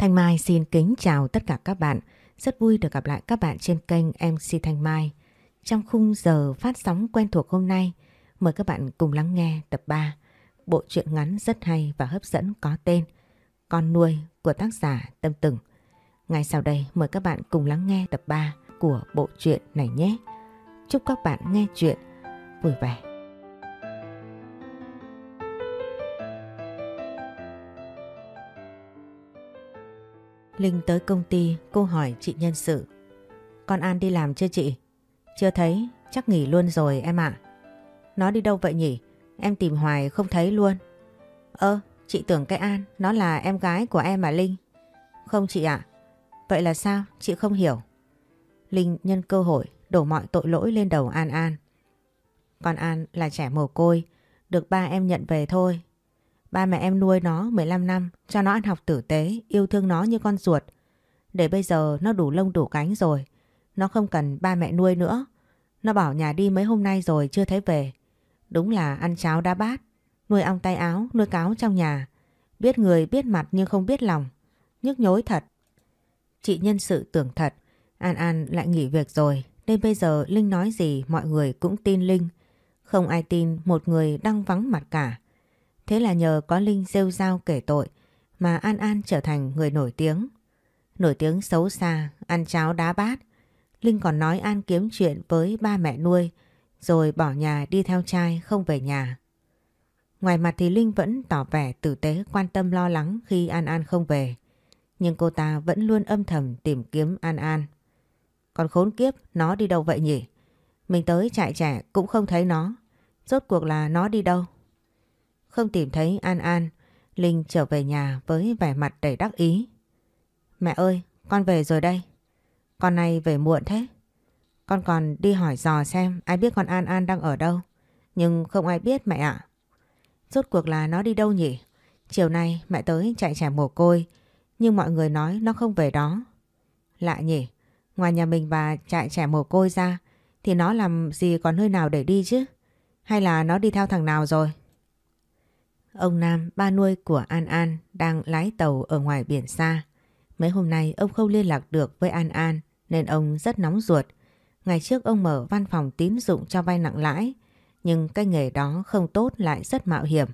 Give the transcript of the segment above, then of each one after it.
Thanh Mai xin kính chào tất cả các bạn. Rất vui được gặp lại các bạn trên kênh MC Thanh Mai. Trong khung giờ phát sóng quen thuộc hôm nay, mời các bạn cùng lắng nghe tập 3. Bộ truyện ngắn rất hay và hấp dẫn có tên Con nuôi của tác giả Tâm Từng. Ngay sau đây mời các bạn cùng lắng nghe tập 3 của bộ truyện này nhé. Chúc các bạn nghe chuyện vui vẻ. Linh tới công ty cô hỏi chị nhân sự Con An đi làm chưa chị? Chưa thấy, chắc nghỉ luôn rồi em ạ. Nó đi đâu vậy nhỉ? Em tìm hoài không thấy luôn. Ơ, chị tưởng cái An, nó là em gái của em mà Linh. Không chị ạ. Vậy là sao? Chị không hiểu. Linh nhân cơ hội đổ mọi tội lỗi lên đầu An An. Con An là trẻ mồ côi, được ba em nhận về thôi. Ba mẹ em nuôi nó 15 năm, cho nó ăn học tử tế, yêu thương nó như con ruột. Để bây giờ nó đủ lông đủ cánh rồi, nó không cần ba mẹ nuôi nữa. Nó bảo nhà đi mấy hôm nay rồi chưa thấy về. Đúng là ăn cháo đá bát, nuôi ong tay áo, nuôi cáo trong nhà. Biết người biết mặt nhưng không biết lòng. Nhức nhối thật. Chị nhân sự tưởng thật, An An lại nghỉ việc rồi, nên bây giờ Linh nói gì mọi người cũng tin Linh. Không ai tin một người đang vắng mặt cả. Thế là nhờ có Linh rêu rao kể tội mà An An trở thành người nổi tiếng. Nổi tiếng xấu xa, ăn cháo đá bát. Linh còn nói An kiếm chuyện với ba mẹ nuôi rồi bỏ nhà đi theo trai không về nhà. Ngoài mặt thì Linh vẫn tỏ vẻ tử tế quan tâm lo lắng khi An An không về. Nhưng cô ta vẫn luôn âm thầm tìm kiếm An An. Còn khốn kiếp nó đi đâu vậy nhỉ? Mình tới trại trẻ cũng không thấy nó. Rốt cuộc là nó đi đâu? Không tìm thấy An An, Linh trở về nhà với vẻ mặt đầy đắc ý. Mẹ ơi, con về rồi đây. Con này về muộn thế. Con còn đi hỏi dò xem ai biết con An An đang ở đâu. Nhưng không ai biết mẹ ạ. Rốt cuộc là nó đi đâu nhỉ? Chiều nay mẹ tới chạy trẻ mồ côi. Nhưng mọi người nói nó không về đó. Lạ nhỉ? Ngoài nhà mình và chạy trẻ mồ côi ra thì nó làm gì còn nơi nào để đi chứ? Hay là nó đi theo thằng nào rồi? Ông Nam, ba nuôi của An An, đang lái tàu ở ngoài biển xa. Mấy hôm nay ông không liên lạc được với An An nên ông rất nóng ruột. Ngày trước ông mở văn phòng tín dụng cho vay nặng lãi, nhưng cái nghề đó không tốt lại rất mạo hiểm.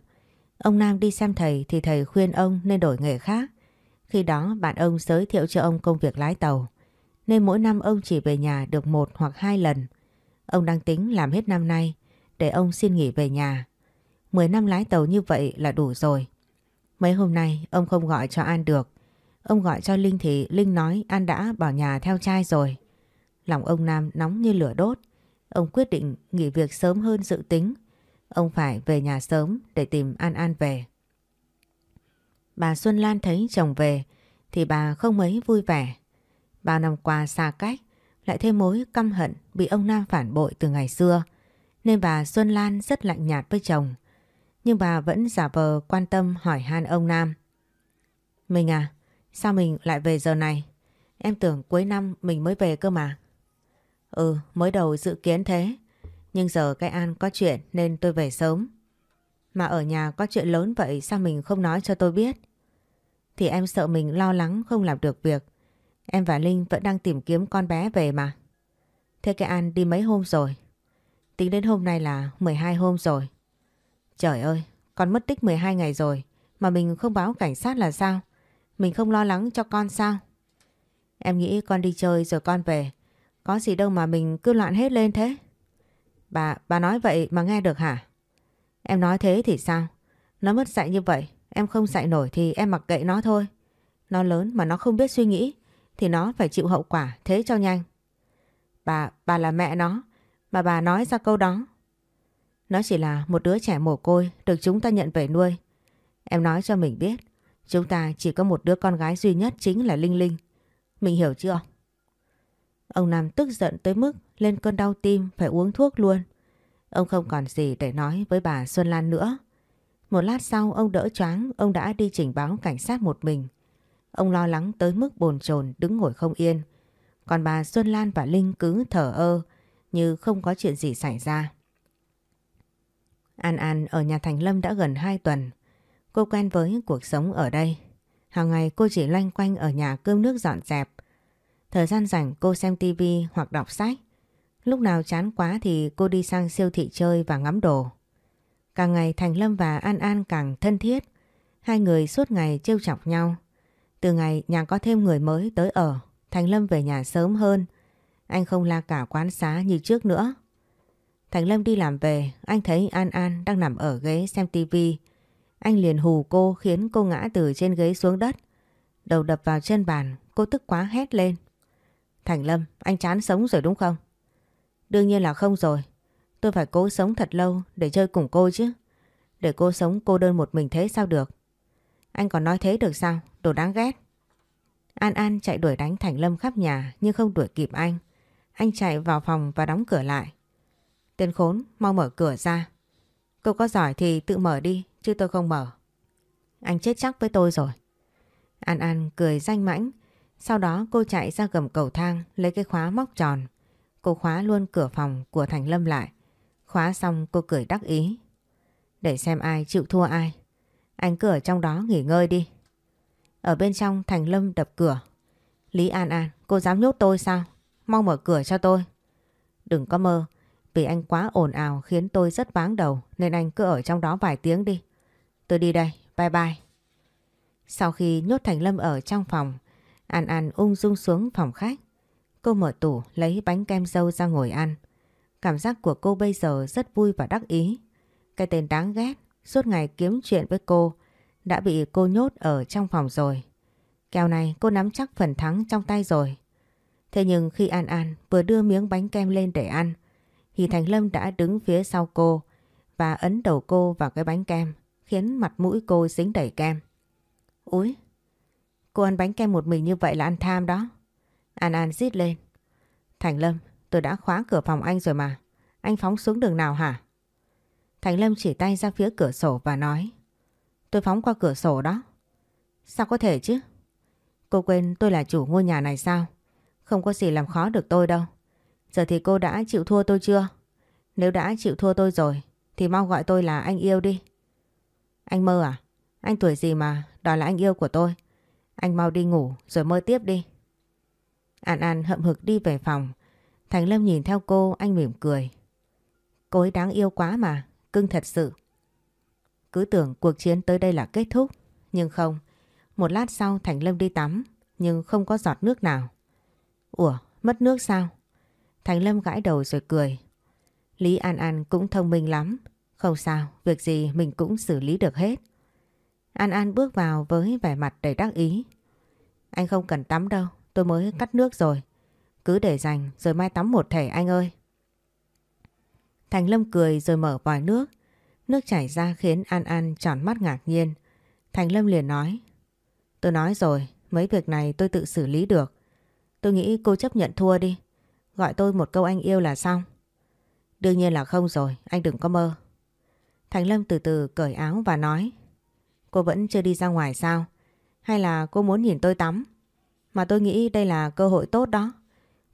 Ông Nam đi xem thầy thì thầy khuyên ông nên đổi nghề khác. Khi đó bạn ông giới thiệu cho ông công việc lái tàu, nên mỗi năm ông chỉ về nhà được một hoặc hai lần. Ông đang tính làm hết năm nay để ông xin nghỉ về nhà 10 năm lái tàu như vậy là đủ rồi. Mấy hôm nay, ông không gọi cho An được. Ông gọi cho Linh thì Linh nói An đã bỏ nhà theo trai rồi. Lòng ông Nam nóng như lửa đốt. Ông quyết định nghỉ việc sớm hơn dự tính. Ông phải về nhà sớm để tìm An An về. Bà Xuân Lan thấy chồng về thì bà không mấy vui vẻ. Bao năm qua xa cách, lại thêm mối căm hận bị ông Nam phản bội từ ngày xưa. Nên bà Xuân Lan rất lạnh nhạt với chồng. Nhưng bà vẫn giả vờ quan tâm hỏi han ông Nam. Mình à, sao mình lại về giờ này? Em tưởng cuối năm mình mới về cơ mà. Ừ, mới đầu dự kiến thế. Nhưng giờ cái An có chuyện nên tôi về sớm. Mà ở nhà có chuyện lớn vậy sao mình không nói cho tôi biết? Thì em sợ mình lo lắng không làm được việc. Em và Linh vẫn đang tìm kiếm con bé về mà. Thế cái An đi mấy hôm rồi? Tính đến hôm nay là 12 hôm rồi. Trời ơi, con mất tích 12 ngày rồi mà mình không báo cảnh sát là sao? Mình không lo lắng cho con sao? Em nghĩ con đi chơi rồi con về. Có gì đâu mà mình cứ loạn hết lên thế. Bà, bà nói vậy mà nghe được hả? Em nói thế thì sao? Nó mất dạy như vậy, em không dạy nổi thì em mặc kệ nó thôi. Nó lớn mà nó không biết suy nghĩ thì nó phải chịu hậu quả thế cho nhanh. Bà, bà là mẹ nó mà bà nói ra câu đó nó chỉ là một đứa trẻ mồ côi được chúng ta nhận về nuôi. Em nói cho mình biết, chúng ta chỉ có một đứa con gái duy nhất chính là Linh Linh. Mình hiểu chưa? Ông Nam tức giận tới mức lên cơn đau tim phải uống thuốc luôn. Ông không còn gì để nói với bà Xuân Lan nữa. Một lát sau ông đỡ choáng, ông đã đi trình báo cảnh sát một mình. Ông lo lắng tới mức bồn chồn đứng ngồi không yên. Còn bà Xuân Lan và Linh cứ thở ơ như không có chuyện gì xảy ra. An An ở nhà Thành Lâm đã gần 2 tuần. Cô quen với cuộc sống ở đây. Hàng ngày cô chỉ loanh quanh ở nhà cơm nước dọn dẹp. Thời gian rảnh cô xem tivi hoặc đọc sách. Lúc nào chán quá thì cô đi sang siêu thị chơi và ngắm đồ. Càng ngày Thành Lâm và An An càng thân thiết. Hai người suốt ngày trêu chọc nhau. Từ ngày nhà có thêm người mới tới ở, Thành Lâm về nhà sớm hơn. Anh không la cả quán xá như trước nữa. Thành Lâm đi làm về, anh thấy An An đang nằm ở ghế xem tivi. Anh liền hù cô khiến cô ngã từ trên ghế xuống đất. Đầu đập vào chân bàn, cô tức quá hét lên. Thành Lâm, anh chán sống rồi đúng không? Đương nhiên là không rồi. Tôi phải cố sống thật lâu để chơi cùng cô chứ. Để cô sống cô đơn một mình thế sao được? Anh còn nói thế được sao? Đồ đáng ghét. An An chạy đuổi đánh Thành Lâm khắp nhà nhưng không đuổi kịp anh. Anh chạy vào phòng và đóng cửa lại. Tên khốn, mau mở cửa ra. Cô có giỏi thì tự mở đi, chứ tôi không mở. Anh chết chắc với tôi rồi. An An cười danh mãnh. Sau đó cô chạy ra gầm cầu thang lấy cái khóa móc tròn. Cô khóa luôn cửa phòng của Thành Lâm lại. Khóa xong cô cười đắc ý. Để xem ai chịu thua ai. Anh cửa trong đó nghỉ ngơi đi. Ở bên trong Thành Lâm đập cửa. Lý An An, cô dám nhốt tôi sao? Mau mở cửa cho tôi. Đừng có mơ. Vì anh quá ồn ào khiến tôi rất váng đầu nên anh cứ ở trong đó vài tiếng đi. Tôi đi đây. Bye bye. Sau khi nhốt Thành Lâm ở trong phòng, An An ung dung xuống phòng khách. Cô mở tủ lấy bánh kem dâu ra ngồi ăn. Cảm giác của cô bây giờ rất vui và đắc ý. Cái tên đáng ghét, suốt ngày kiếm chuyện với cô, đã bị cô nhốt ở trong phòng rồi. Kèo này cô nắm chắc phần thắng trong tay rồi. Thế nhưng khi An An vừa đưa miếng bánh kem lên để ăn, thì Thành Lâm đã đứng phía sau cô và ấn đầu cô vào cái bánh kem, khiến mặt mũi cô dính đầy kem. Úi, cô ăn bánh kem một mình như vậy là ăn tham đó. An An rít lên. Thành Lâm, tôi đã khóa cửa phòng anh rồi mà. Anh phóng xuống đường nào hả? Thành Lâm chỉ tay ra phía cửa sổ và nói. Tôi phóng qua cửa sổ đó. Sao có thể chứ? Cô quên tôi là chủ ngôi nhà này sao? Không có gì làm khó được tôi đâu. Giờ thì cô đã chịu thua tôi chưa? Nếu đã chịu thua tôi rồi thì mau gọi tôi là anh yêu đi. Anh mơ à? Anh tuổi gì mà đòi là anh yêu của tôi? Anh mau đi ngủ rồi mơ tiếp đi. An An hậm hực đi về phòng. Thành Lâm nhìn theo cô anh mỉm cười. Cô ấy đáng yêu quá mà, cưng thật sự. Cứ tưởng cuộc chiến tới đây là kết thúc, nhưng không. Một lát sau Thành Lâm đi tắm, nhưng không có giọt nước nào. Ủa, mất nước sao? Thành Lâm gãi đầu rồi cười. Lý An An cũng thông minh lắm. Không sao, việc gì mình cũng xử lý được hết. An An bước vào với vẻ mặt đầy đắc ý. Anh không cần tắm đâu, tôi mới cắt nước rồi. Cứ để dành rồi mai tắm một thể anh ơi. Thành Lâm cười rồi mở vòi nước. Nước chảy ra khiến An An tròn mắt ngạc nhiên. Thành Lâm liền nói. Tôi nói rồi, mấy việc này tôi tự xử lý được. Tôi nghĩ cô chấp nhận thua đi. Gọi tôi một câu anh yêu là xong. Đương nhiên là không rồi, anh đừng có mơ. Thành Lâm từ từ cởi áo và nói. Cô vẫn chưa đi ra ngoài sao? Hay là cô muốn nhìn tôi tắm? Mà tôi nghĩ đây là cơ hội tốt đó.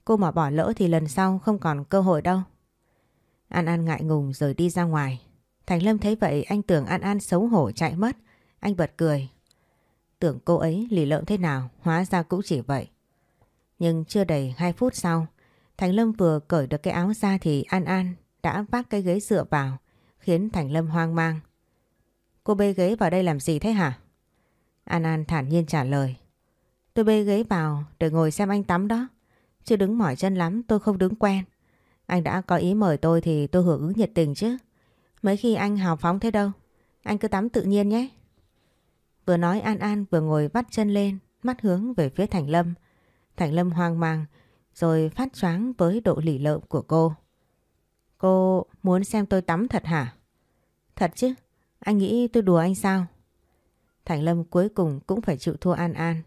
Cô mà bỏ lỡ thì lần sau không còn cơ hội đâu. An An ngại ngùng rồi đi ra ngoài. Thành Lâm thấy vậy anh tưởng An An xấu hổ chạy mất. Anh bật cười. Tưởng cô ấy lì lợm thế nào, hóa ra cũng chỉ vậy. Nhưng chưa đầy 2 phút sau, Thành Lâm vừa cởi được cái áo ra thì An An đã vác cái ghế dựa vào, khiến Thành Lâm hoang mang. Cô bê ghế vào đây làm gì thế hả? An An thản nhiên trả lời. Tôi bê ghế vào để ngồi xem anh tắm đó. Chứ đứng mỏi chân lắm tôi không đứng quen. Anh đã có ý mời tôi thì tôi hưởng ứng nhiệt tình chứ. Mấy khi anh hào phóng thế đâu. Anh cứ tắm tự nhiên nhé. Vừa nói An An vừa ngồi vắt chân lên, mắt hướng về phía Thành Lâm. Thành Lâm hoang mang, rồi phát choáng với độ lỉ lợm của cô. Cô muốn xem tôi tắm thật hả? Thật chứ, anh nghĩ tôi đùa anh sao? Thành Lâm cuối cùng cũng phải chịu thua An An.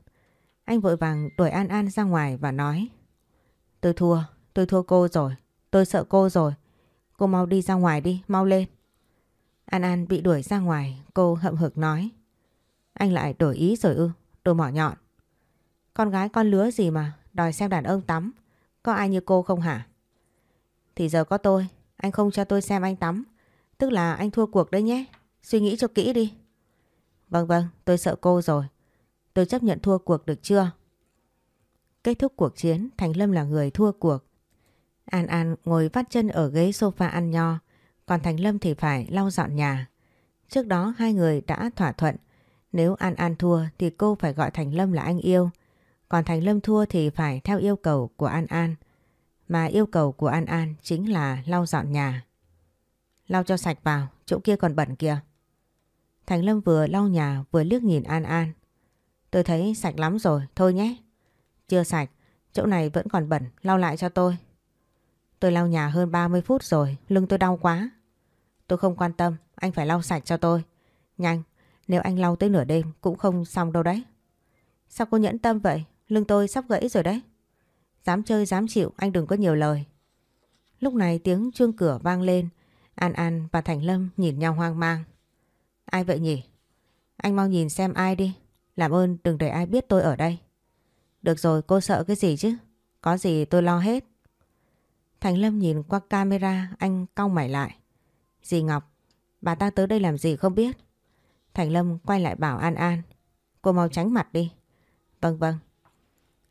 Anh vội vàng đuổi An An ra ngoài và nói Tôi thua, tôi thua cô rồi, tôi sợ cô rồi. Cô mau đi ra ngoài đi, mau lên. An An bị đuổi ra ngoài, cô hậm hực nói Anh lại đổi ý rồi ư, đồ mỏ nhọn. Con gái con lứa gì mà, đòi xem đàn ông tắm. Có ai như cô không hả? Thì giờ có tôi, anh không cho tôi xem anh tắm. Tức là anh thua cuộc đấy nhé. Suy nghĩ cho kỹ đi. Vâng vâng, tôi sợ cô rồi. tôi chấp nhận thua cuộc được chưa? Kết thúc cuộc chiến, Thành Lâm là người thua cuộc. An An ngồi vắt chân ở ghế sofa ăn nho, còn Thành Lâm thì phải lau dọn nhà. Trước đó hai người đã thỏa thuận, nếu An An thua thì cô phải gọi Thành Lâm là anh yêu, còn Thành Lâm thua thì phải theo yêu cầu của An An. Mà yêu cầu của An An chính là lau dọn nhà. Lau cho sạch vào, chỗ kia còn bẩn kìa. Thành Lâm vừa lau nhà vừa liếc nhìn An An. Tôi thấy sạch lắm rồi, thôi nhé. Chưa sạch, chỗ này vẫn còn bẩn, lau lại cho tôi. Tôi lau nhà hơn 30 phút rồi, lưng tôi đau quá. Tôi không quan tâm, anh phải lau sạch cho tôi. Nhanh, nếu anh lau tới nửa đêm cũng không xong đâu đấy. Sao cô nhẫn tâm vậy? Lưng tôi sắp gãy rồi đấy. Dám chơi dám chịu, anh đừng có nhiều lời. Lúc này tiếng chuông cửa vang lên. An An và Thành Lâm nhìn nhau hoang mang. Ai vậy nhỉ? Anh mau nhìn xem ai đi. Làm ơn đừng để ai biết tôi ở đây. Được rồi cô sợ cái gì chứ? Có gì tôi lo hết. Thành Lâm nhìn qua camera anh cong mày lại. Dì Ngọc, bà ta tới đây làm gì không biết. Thành Lâm quay lại bảo An An. Cô mau tránh mặt đi. Vâng vâng.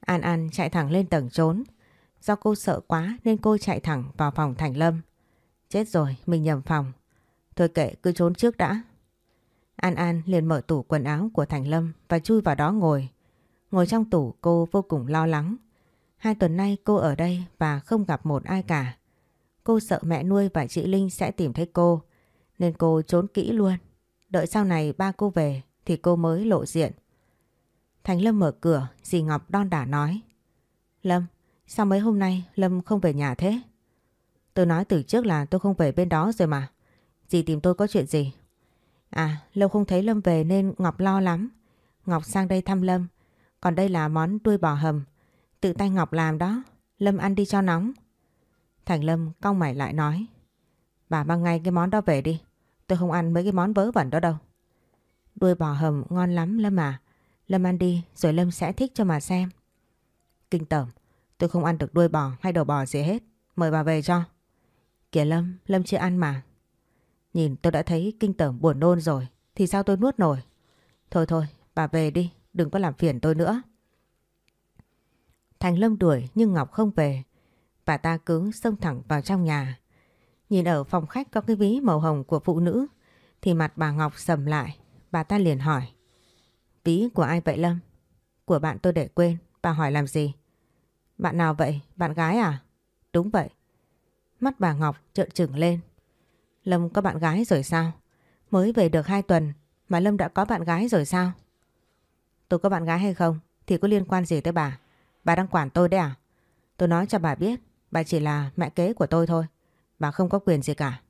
An An chạy thẳng lên tầng trốn. Do cô sợ quá nên cô chạy thẳng vào phòng Thành Lâm. Chết rồi, mình nhầm phòng. Thôi kệ, cứ trốn trước đã. An An liền mở tủ quần áo của Thành Lâm và chui vào đó ngồi. Ngồi trong tủ cô vô cùng lo lắng. Hai tuần nay cô ở đây và không gặp một ai cả. Cô sợ mẹ nuôi và chị Linh sẽ tìm thấy cô nên cô trốn kỹ luôn. Đợi sau này ba cô về thì cô mới lộ diện. Thành Lâm mở cửa, dì Ngọc đon đả nói. Lâm, sao mấy hôm nay Lâm không về nhà thế? Tôi nói từ trước là tôi không về bên đó rồi mà. Dì tìm tôi có chuyện gì? À, lâu không thấy Lâm về nên Ngọc lo lắm. Ngọc sang đây thăm Lâm. Còn đây là món đuôi bò hầm. Tự tay Ngọc làm đó. Lâm ăn đi cho nóng. Thành Lâm cong mày lại nói. Bà mang ngay cái món đó về đi. Tôi không ăn mấy cái món vớ vẩn đó đâu. Đuôi bò hầm ngon lắm Lâm à. Lâm ăn đi rồi Lâm sẽ thích cho mà xem. Kinh tởm, tôi không ăn được đuôi bò hay đầu bò gì hết. Mời bà về cho. Kìa Lâm, Lâm chưa ăn mà. Nhìn tôi đã thấy kinh tởm buồn nôn rồi. Thì sao tôi nuốt nổi? Thôi thôi, bà về đi, đừng có làm phiền tôi nữa. Thành Lâm đuổi nhưng Ngọc không về. Bà ta cứ xông thẳng vào trong nhà. Nhìn ở phòng khách có cái ví màu hồng của phụ nữ thì mặt bà Ngọc sầm lại. Bà ta liền hỏi. Ví của ai vậy, Lâm? Của bạn tôi để quên. Bà hỏi làm gì? Bạn nào vậy? Bạn gái à? Đúng vậy. Mắt bà Ngọc trợn trừng lên. Lâm, có bạn gái rồi sao? Mới về được 2 tuần mà Lâm đã có bạn gái rồi sao? Tôi có bạn gái hay không thì có liên quan gì tới bà? Bà đang quản tôi đấy à? Tôi nói cho bà biết, bà chỉ là mẹ kế của tôi thôi. Bà không có quyền gì cả.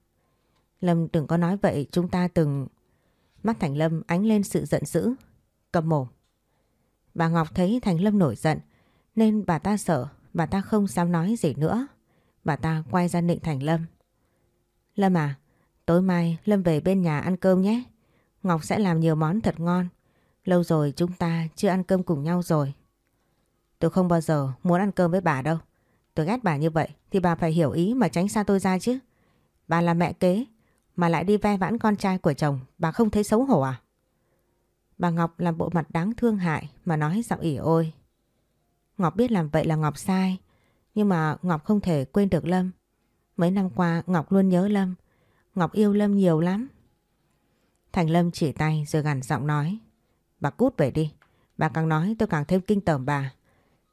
Lâm, đừng có nói vậy, chúng ta từng... Mắt Thành Lâm ánh lên sự giận dữ. Cầm mồm. Bà Ngọc thấy Thành Lâm nổi giận nên bà ta sợ, bà ta không dám nói gì nữa. Bà ta quay ra nịnh Thành Lâm. Lâm à, tối mai Lâm về bên nhà ăn cơm nhé. Ngọc sẽ làm nhiều món thật ngon. Lâu rồi chúng ta chưa ăn cơm cùng nhau rồi. Tôi không bao giờ muốn ăn cơm với bà đâu. Tôi ghét bà như vậy thì bà phải hiểu ý mà tránh xa tôi ra chứ. Bà là mẹ kế mà lại đi ve vãn con trai của chồng, bà không thấy xấu hổ à? Bà Ngọc làm bộ mặt đáng thương hại mà nói giọng ỉ ôi. Ngọc biết làm vậy là Ngọc sai, nhưng mà Ngọc không thể quên được Lâm. Mấy năm qua Ngọc luôn nhớ Lâm, Ngọc yêu Lâm nhiều lắm. Thành Lâm chỉ tay rồi gằn giọng nói. Bà cút về đi, bà càng nói tôi càng thêm kinh tởm bà.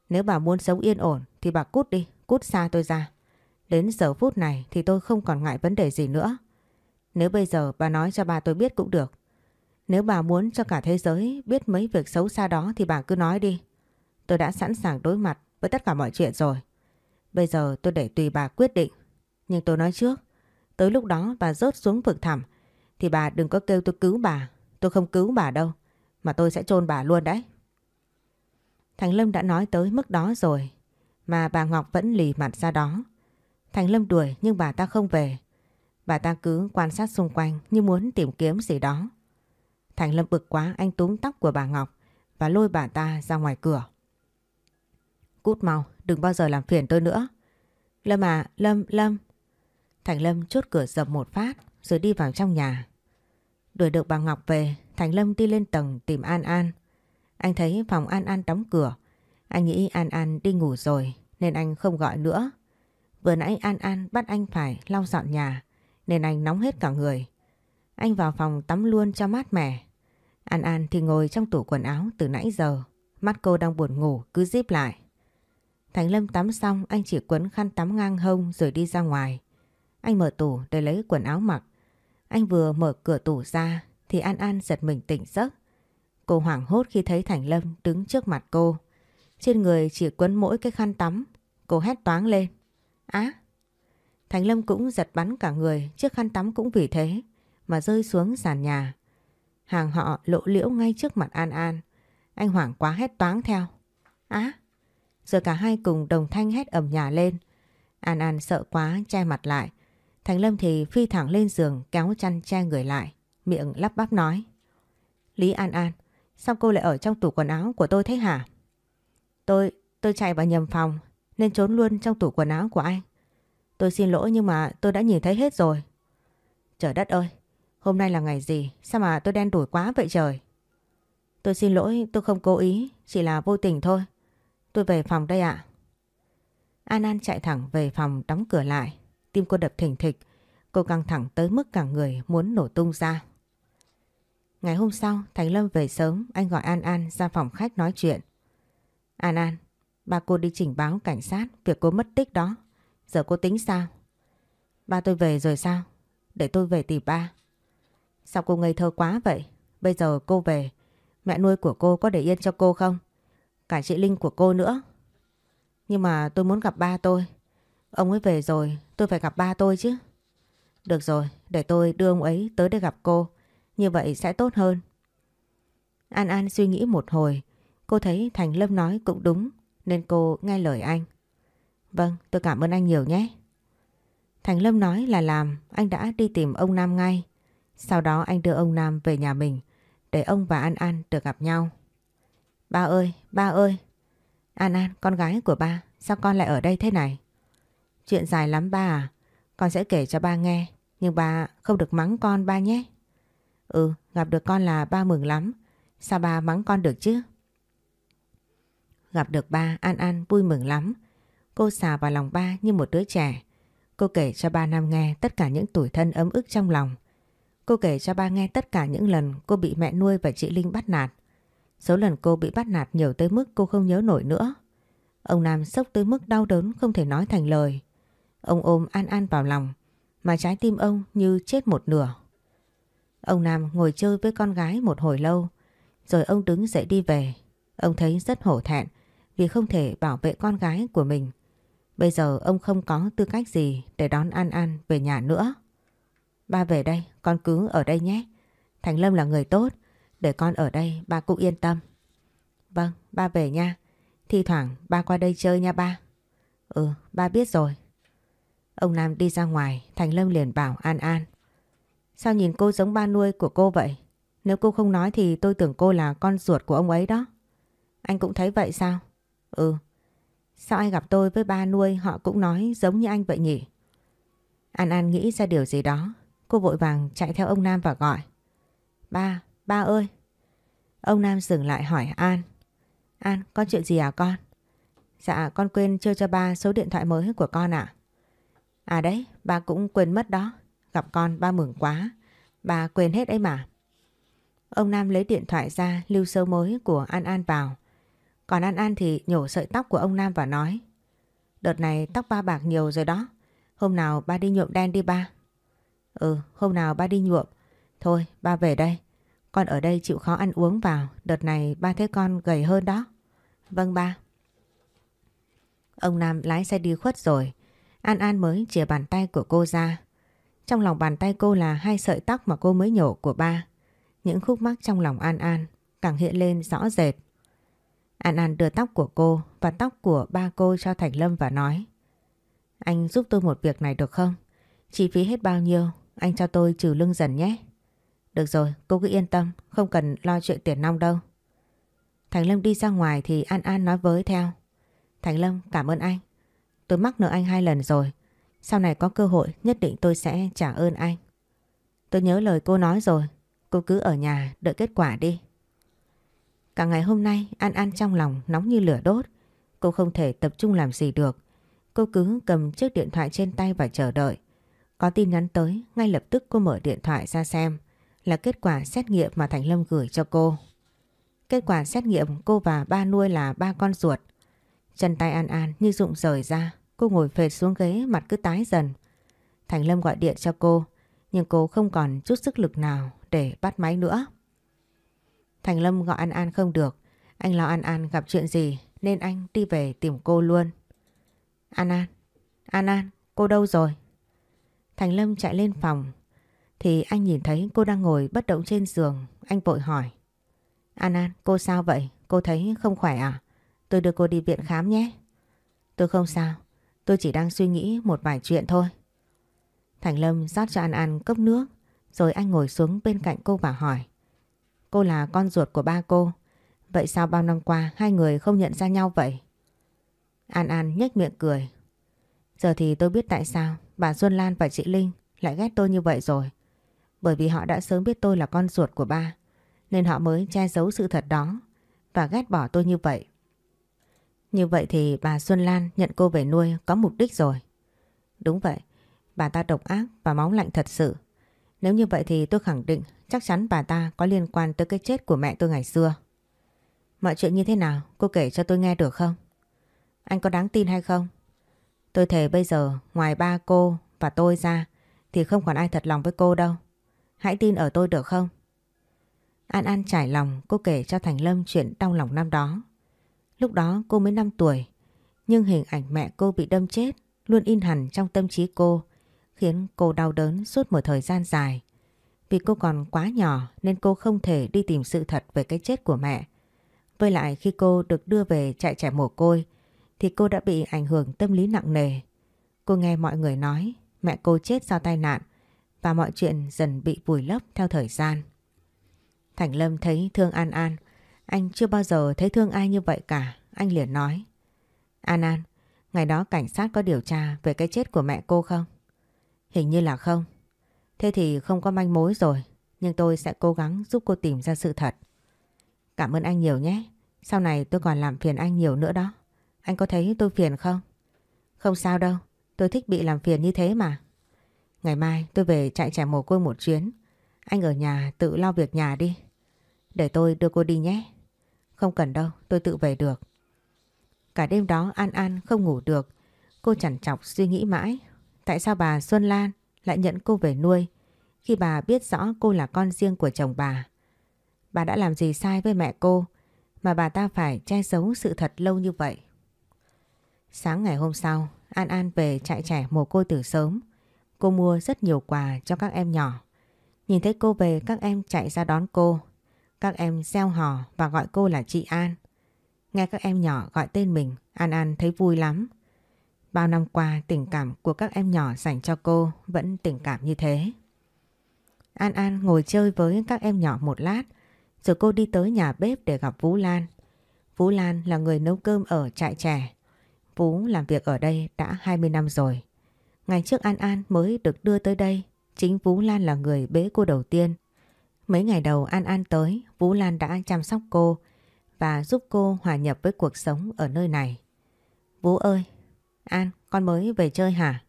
Nếu bà muốn sống yên ổn thì bà cút đi, cút xa tôi ra. Đến giờ phút này thì tôi không còn ngại vấn đề gì nữa. Nếu bây giờ bà nói cho bà tôi biết cũng được. Nếu bà muốn cho cả thế giới biết mấy việc xấu xa đó thì bà cứ nói đi. Tôi đã sẵn sàng đối mặt với tất cả mọi chuyện rồi. Bây giờ tôi để tùy bà quyết định. Nhưng tôi nói trước, tới lúc đó bà rớt xuống vực thẳm thì bà đừng có kêu tôi cứu bà. Tôi không cứu bà đâu, mà tôi sẽ chôn bà luôn đấy. Thành Lâm đã nói tới mức đó rồi, mà bà Ngọc vẫn lì mặt ra đó. Thành Lâm đuổi nhưng bà ta không về. Bà ta cứ quan sát xung quanh như muốn tìm kiếm gì đó. Thành Lâm bực quá anh túm tóc của bà Ngọc và lôi bà ta ra ngoài cửa. Cút mau, đừng bao giờ làm phiền tôi nữa. Lâm à, Lâm, Lâm. Thành Lâm chốt cửa dập một phát rồi đi vào trong nhà. Đuổi được bà Ngọc về, Thành Lâm đi lên tầng tìm An An. Anh thấy phòng An An đóng cửa. Anh nghĩ An An đi ngủ rồi nên anh không gọi nữa. Vừa nãy An An bắt anh phải lau dọn nhà nên anh nóng hết cả người. Anh vào phòng tắm luôn cho mát mẻ. An An thì ngồi trong tủ quần áo từ nãy giờ. Mắt cô đang buồn ngủ cứ díp lại. Thành Lâm tắm xong anh chỉ quấn khăn tắm ngang hông rồi đi ra ngoài. Anh mở tủ để lấy quần áo mặc. Anh vừa mở cửa tủ ra thì An An giật mình tỉnh giấc. Cô hoảng hốt khi thấy Thành Lâm đứng trước mặt cô. Trên người chỉ quấn mỗi cái khăn tắm. Cô hét toáng lên. Á! Thành Lâm cũng giật bắn cả người, chiếc khăn tắm cũng vì thế mà rơi xuống sàn nhà. Hàng họ lộ liễu ngay trước mặt An An. Anh hoảng quá hét toáng theo. Á! Rồi cả hai cùng đồng thanh hét ầm nhà lên. An An sợ quá che mặt lại. Thành Lâm thì phi thẳng lên giường kéo chăn che người lại. Miệng lắp bắp nói. Lý An An, sao cô lại ở trong tủ quần áo của tôi thế hả? Tôi, tôi chạy vào nhầm phòng nên trốn luôn trong tủ quần áo của anh. Tôi xin lỗi nhưng mà tôi đã nhìn thấy hết rồi. Trời đất ơi, hôm nay là ngày gì? Sao mà tôi đen đủi quá vậy trời? Tôi xin lỗi, tôi không cố ý, chỉ là vô tình thôi. Tôi về phòng đây ạ. An An chạy thẳng về phòng đóng cửa lại. Tim cô đập thình thịch. Cô căng thẳng tới mức cả người muốn nổ tung ra. Ngày hôm sau, Thành Lâm về sớm, anh gọi An An ra phòng khách nói chuyện. An An, ba cô đi trình báo cảnh sát việc cô mất tích đó. Giờ cô tính sao? Ba tôi về rồi sao? Để tôi về tìm ba. Sao cô ngây thơ quá vậy? Bây giờ cô về, mẹ nuôi của cô có để yên cho cô không? Cả chị Linh của cô nữa. Nhưng mà tôi muốn gặp ba tôi. Ông ấy về rồi, tôi phải gặp ba tôi chứ. Được rồi, để tôi đưa ông ấy tới để gặp cô. Như vậy sẽ tốt hơn. An An suy nghĩ một hồi. Cô thấy Thành Lâm nói cũng đúng nên cô nghe lời anh. Vâng, tôi cảm ơn anh nhiều nhé. Thành Lâm nói là làm, anh đã đi tìm ông Nam ngay. Sau đó anh đưa ông Nam về nhà mình để ông và An An được gặp nhau. Ba ơi, ba ơi. An An, con gái của ba, sao con lại ở đây thế này? Chuyện dài lắm ba à, con sẽ kể cho ba nghe, nhưng ba không được mắng con ba nhé. Ừ, gặp được con là ba mừng lắm, sao ba mắng con được chứ? Gặp được ba, An An vui mừng lắm. Cô xà vào lòng ba như một đứa trẻ. Cô kể cho ba Nam nghe tất cả những tuổi thân ấm ức trong lòng. Cô kể cho ba nghe tất cả những lần cô bị mẹ nuôi và chị Linh bắt nạt. Số lần cô bị bắt nạt nhiều tới mức cô không nhớ nổi nữa. Ông Nam sốc tới mức đau đớn không thể nói thành lời. Ông ôm An An vào lòng, mà trái tim ông như chết một nửa. Ông Nam ngồi chơi với con gái một hồi lâu, rồi ông đứng dậy đi về. Ông thấy rất hổ thẹn vì không thể bảo vệ con gái của mình. Bây giờ ông không có tư cách gì để đón An An về nhà nữa. Ba về đây, con cứ ở đây nhé. Thành Lâm là người tốt, để con ở đây ba cũng yên tâm. Vâng, ba về nha. Thi thoảng ba qua đây chơi nha ba. Ừ, ba biết rồi. Ông Nam đi ra ngoài, Thành Lâm liền bảo An An. Sao nhìn cô giống ba nuôi của cô vậy? Nếu cô không nói thì tôi tưởng cô là con ruột của ông ấy đó. Anh cũng thấy vậy sao? Ừ. Sao anh gặp tôi với ba nuôi họ cũng nói giống như anh vậy nhỉ? An An nghĩ ra điều gì đó. Cô vội vàng chạy theo ông Nam và gọi. Ba, ba ơi. Ông Nam dừng lại hỏi An. An, con chuyện gì à con? Dạ, con quên chưa cho ba số điện thoại mới của con ạ. À? à đấy, ba cũng quên mất đó. Gặp con ba mừng quá. Ba quên hết ấy mà. Ông Nam lấy điện thoại ra lưu số mới của An An vào. Còn An An thì nhổ sợi tóc của ông Nam và nói. Đợt này tóc ba bạc nhiều rồi đó. Hôm nào ba đi nhuộm đen đi ba. Ừ, hôm nào ba đi nhuộm. Thôi, ba về đây. Con ở đây chịu khó ăn uống vào. Đợt này ba thấy con gầy hơn đó. Vâng ba. Ông Nam lái xe đi khuất rồi. An An mới chìa bàn tay của cô ra. Trong lòng bàn tay cô là hai sợi tóc mà cô mới nhổ của ba. Những khúc mắc trong lòng An An càng hiện lên rõ rệt. An An đưa tóc của cô và tóc của ba cô cho Thành Lâm và nói Anh giúp tôi một việc này được không? Chi phí hết bao nhiêu? Anh cho tôi trừ lưng dần nhé. Được rồi, cô cứ yên tâm, không cần lo chuyện tiền nong đâu. Thành Lâm đi ra ngoài thì An An nói với theo. Thành Lâm cảm ơn anh. Tôi mắc nợ anh hai lần rồi. Sau này có cơ hội nhất định tôi sẽ trả ơn anh. Tôi nhớ lời cô nói rồi. Cô cứ ở nhà đợi kết quả đi. Cả ngày hôm nay An An trong lòng nóng như lửa đốt. Cô không thể tập trung làm gì được. Cô cứ cầm chiếc điện thoại trên tay và chờ đợi. Có tin nhắn tới, ngay lập tức cô mở điện thoại ra xem. Là kết quả xét nghiệm mà Thành Lâm gửi cho cô. Kết quả xét nghiệm cô và ba nuôi là ba con ruột. Chân tay An An như rụng rời ra. Cô ngồi phệt xuống ghế mặt cứ tái dần. Thành Lâm gọi điện cho cô. Nhưng cô không còn chút sức lực nào để bắt máy nữa. Thành Lâm gọi An An không được. Anh lo An An gặp chuyện gì nên anh đi về tìm cô luôn. An An, An An, cô đâu rồi? Thành Lâm chạy lên phòng thì anh nhìn thấy cô đang ngồi bất động trên giường. Anh vội hỏi. An An, cô sao vậy? Cô thấy không khỏe à? Tôi đưa cô đi viện khám nhé. Tôi không sao. Tôi chỉ đang suy nghĩ một vài chuyện thôi. Thành Lâm rót cho An An cốc nước rồi anh ngồi xuống bên cạnh cô và hỏi. Cô là con ruột của ba cô. Vậy sao bao năm qua hai người không nhận ra nhau vậy? An An nhếch miệng cười. Giờ thì tôi biết tại sao bà Xuân Lan và chị Linh lại ghét tôi như vậy rồi. Bởi vì họ đã sớm biết tôi là con ruột của ba. Nên họ mới che giấu sự thật đó và ghét bỏ tôi như vậy. Như vậy thì bà Xuân Lan nhận cô về nuôi có mục đích rồi. Đúng vậy, bà ta độc ác và máu lạnh thật sự. Nếu như vậy thì tôi khẳng định chắc chắn bà ta có liên quan tới cái chết của mẹ tôi ngày xưa. Mọi chuyện như thế nào cô kể cho tôi nghe được không? Anh có đáng tin hay không? Tôi thề bây giờ, ngoài ba cô và tôi ra, thì không còn ai thật lòng với cô đâu. Hãy tin ở tôi được không? An An trải lòng, cô kể cho Thành Lâm chuyện đau lòng năm đó. Lúc đó cô mới 5 tuổi, nhưng hình ảnh mẹ cô bị đâm chết luôn in hẳn trong tâm trí cô, khiến cô đau đớn suốt một thời gian dài. Vì cô còn quá nhỏ nên cô không thể đi tìm sự thật về cái chết của mẹ. Với lại khi cô được đưa về trại trẻ mồ côi thì cô đã bị ảnh hưởng tâm lý nặng nề. Cô nghe mọi người nói mẹ cô chết do tai nạn và mọi chuyện dần bị vùi lấp theo thời gian. Thành Lâm thấy thương An An, anh chưa bao giờ thấy thương ai như vậy cả, anh liền nói. An An, ngày đó cảnh sát có điều tra về cái chết của mẹ cô không? Hình như là không. Thế thì không có manh mối rồi, nhưng tôi sẽ cố gắng giúp cô tìm ra sự thật. Cảm ơn anh nhiều nhé, sau này tôi còn làm phiền anh nhiều nữa đó. Anh có thấy tôi phiền không? Không sao đâu, tôi thích bị làm phiền như thế mà. Ngày mai tôi về chạy trẻ mồ côi một chuyến. Anh ở nhà tự lo việc nhà đi. Để tôi đưa cô đi nhé. Không cần đâu, tôi tự về được. Cả đêm đó An An không ngủ được. Cô chẳng chọc suy nghĩ mãi. Tại sao bà Xuân Lan lại nhận cô về nuôi khi bà biết rõ cô là con riêng của chồng bà? Bà đã làm gì sai với mẹ cô mà bà ta phải che giấu sự thật lâu như vậy? Sáng ngày hôm sau, An An về chạy trẻ mồ côi từ sớm. Cô mua rất nhiều quà cho các em nhỏ. Nhìn thấy cô về các em chạy ra đón cô. Các em gieo hò và gọi cô là chị An. Nghe các em nhỏ gọi tên mình, An An thấy vui lắm. Bao năm qua tình cảm của các em nhỏ dành cho cô vẫn tình cảm như thế. An An ngồi chơi với các em nhỏ một lát, rồi cô đi tới nhà bếp để gặp Vũ Lan. Vũ Lan là người nấu cơm ở trại trẻ. Vũ làm việc ở đây đã 20 năm rồi. Ngày trước An An mới được đưa tới đây, chính Vũ Lan là người bế cô đầu tiên. Mấy ngày đầu An An tới, Vũ Lan đã chăm sóc cô và giúp cô hòa nhập với cuộc sống ở nơi này. Vũ ơi, An, con mới về chơi hả?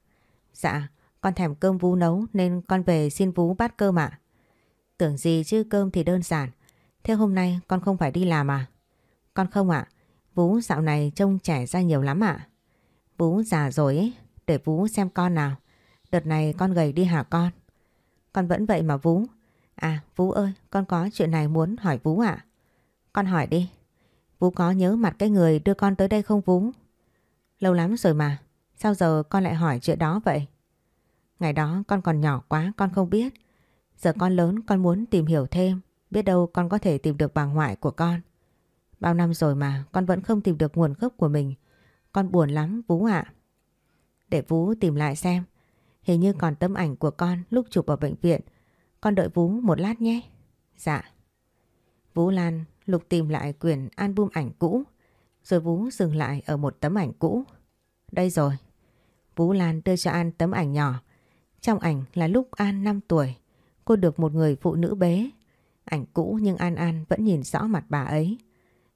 Dạ, con thèm cơm Vũ nấu nên con về xin Vũ bát cơm ạ. Tưởng gì chứ cơm thì đơn giản. Thế hôm nay con không phải đi làm à? Con không ạ. Vũ dạo này trông trẻ ra nhiều lắm ạ. Vũ già rồi ấy, để Vũ xem con nào. Đợt này con gầy đi hả con? Con vẫn vậy mà Vũ. À Vũ ơi, con có chuyện này muốn hỏi Vũ ạ. Con hỏi đi. Vũ có nhớ mặt cái người đưa con tới đây không Vũ? Lâu lắm rồi mà, sao giờ con lại hỏi chuyện đó vậy? Ngày đó con còn nhỏ quá con không biết. Giờ con lớn con muốn tìm hiểu thêm, biết đâu con có thể tìm được bà ngoại của con. Bao năm rồi mà, con vẫn không tìm được nguồn gốc của mình. Con buồn lắm, Vũ ạ. Để Vũ tìm lại xem. Hình như còn tấm ảnh của con lúc chụp ở bệnh viện. Con đợi Vũ một lát nhé. Dạ. Vũ Lan lục tìm lại quyển album ảnh cũ. Rồi Vũ dừng lại ở một tấm ảnh cũ. Đây rồi. Vũ Lan đưa cho An tấm ảnh nhỏ. Trong ảnh là lúc An 5 tuổi. Cô được một người phụ nữ bế. Ảnh cũ nhưng An An vẫn nhìn rõ mặt bà ấy.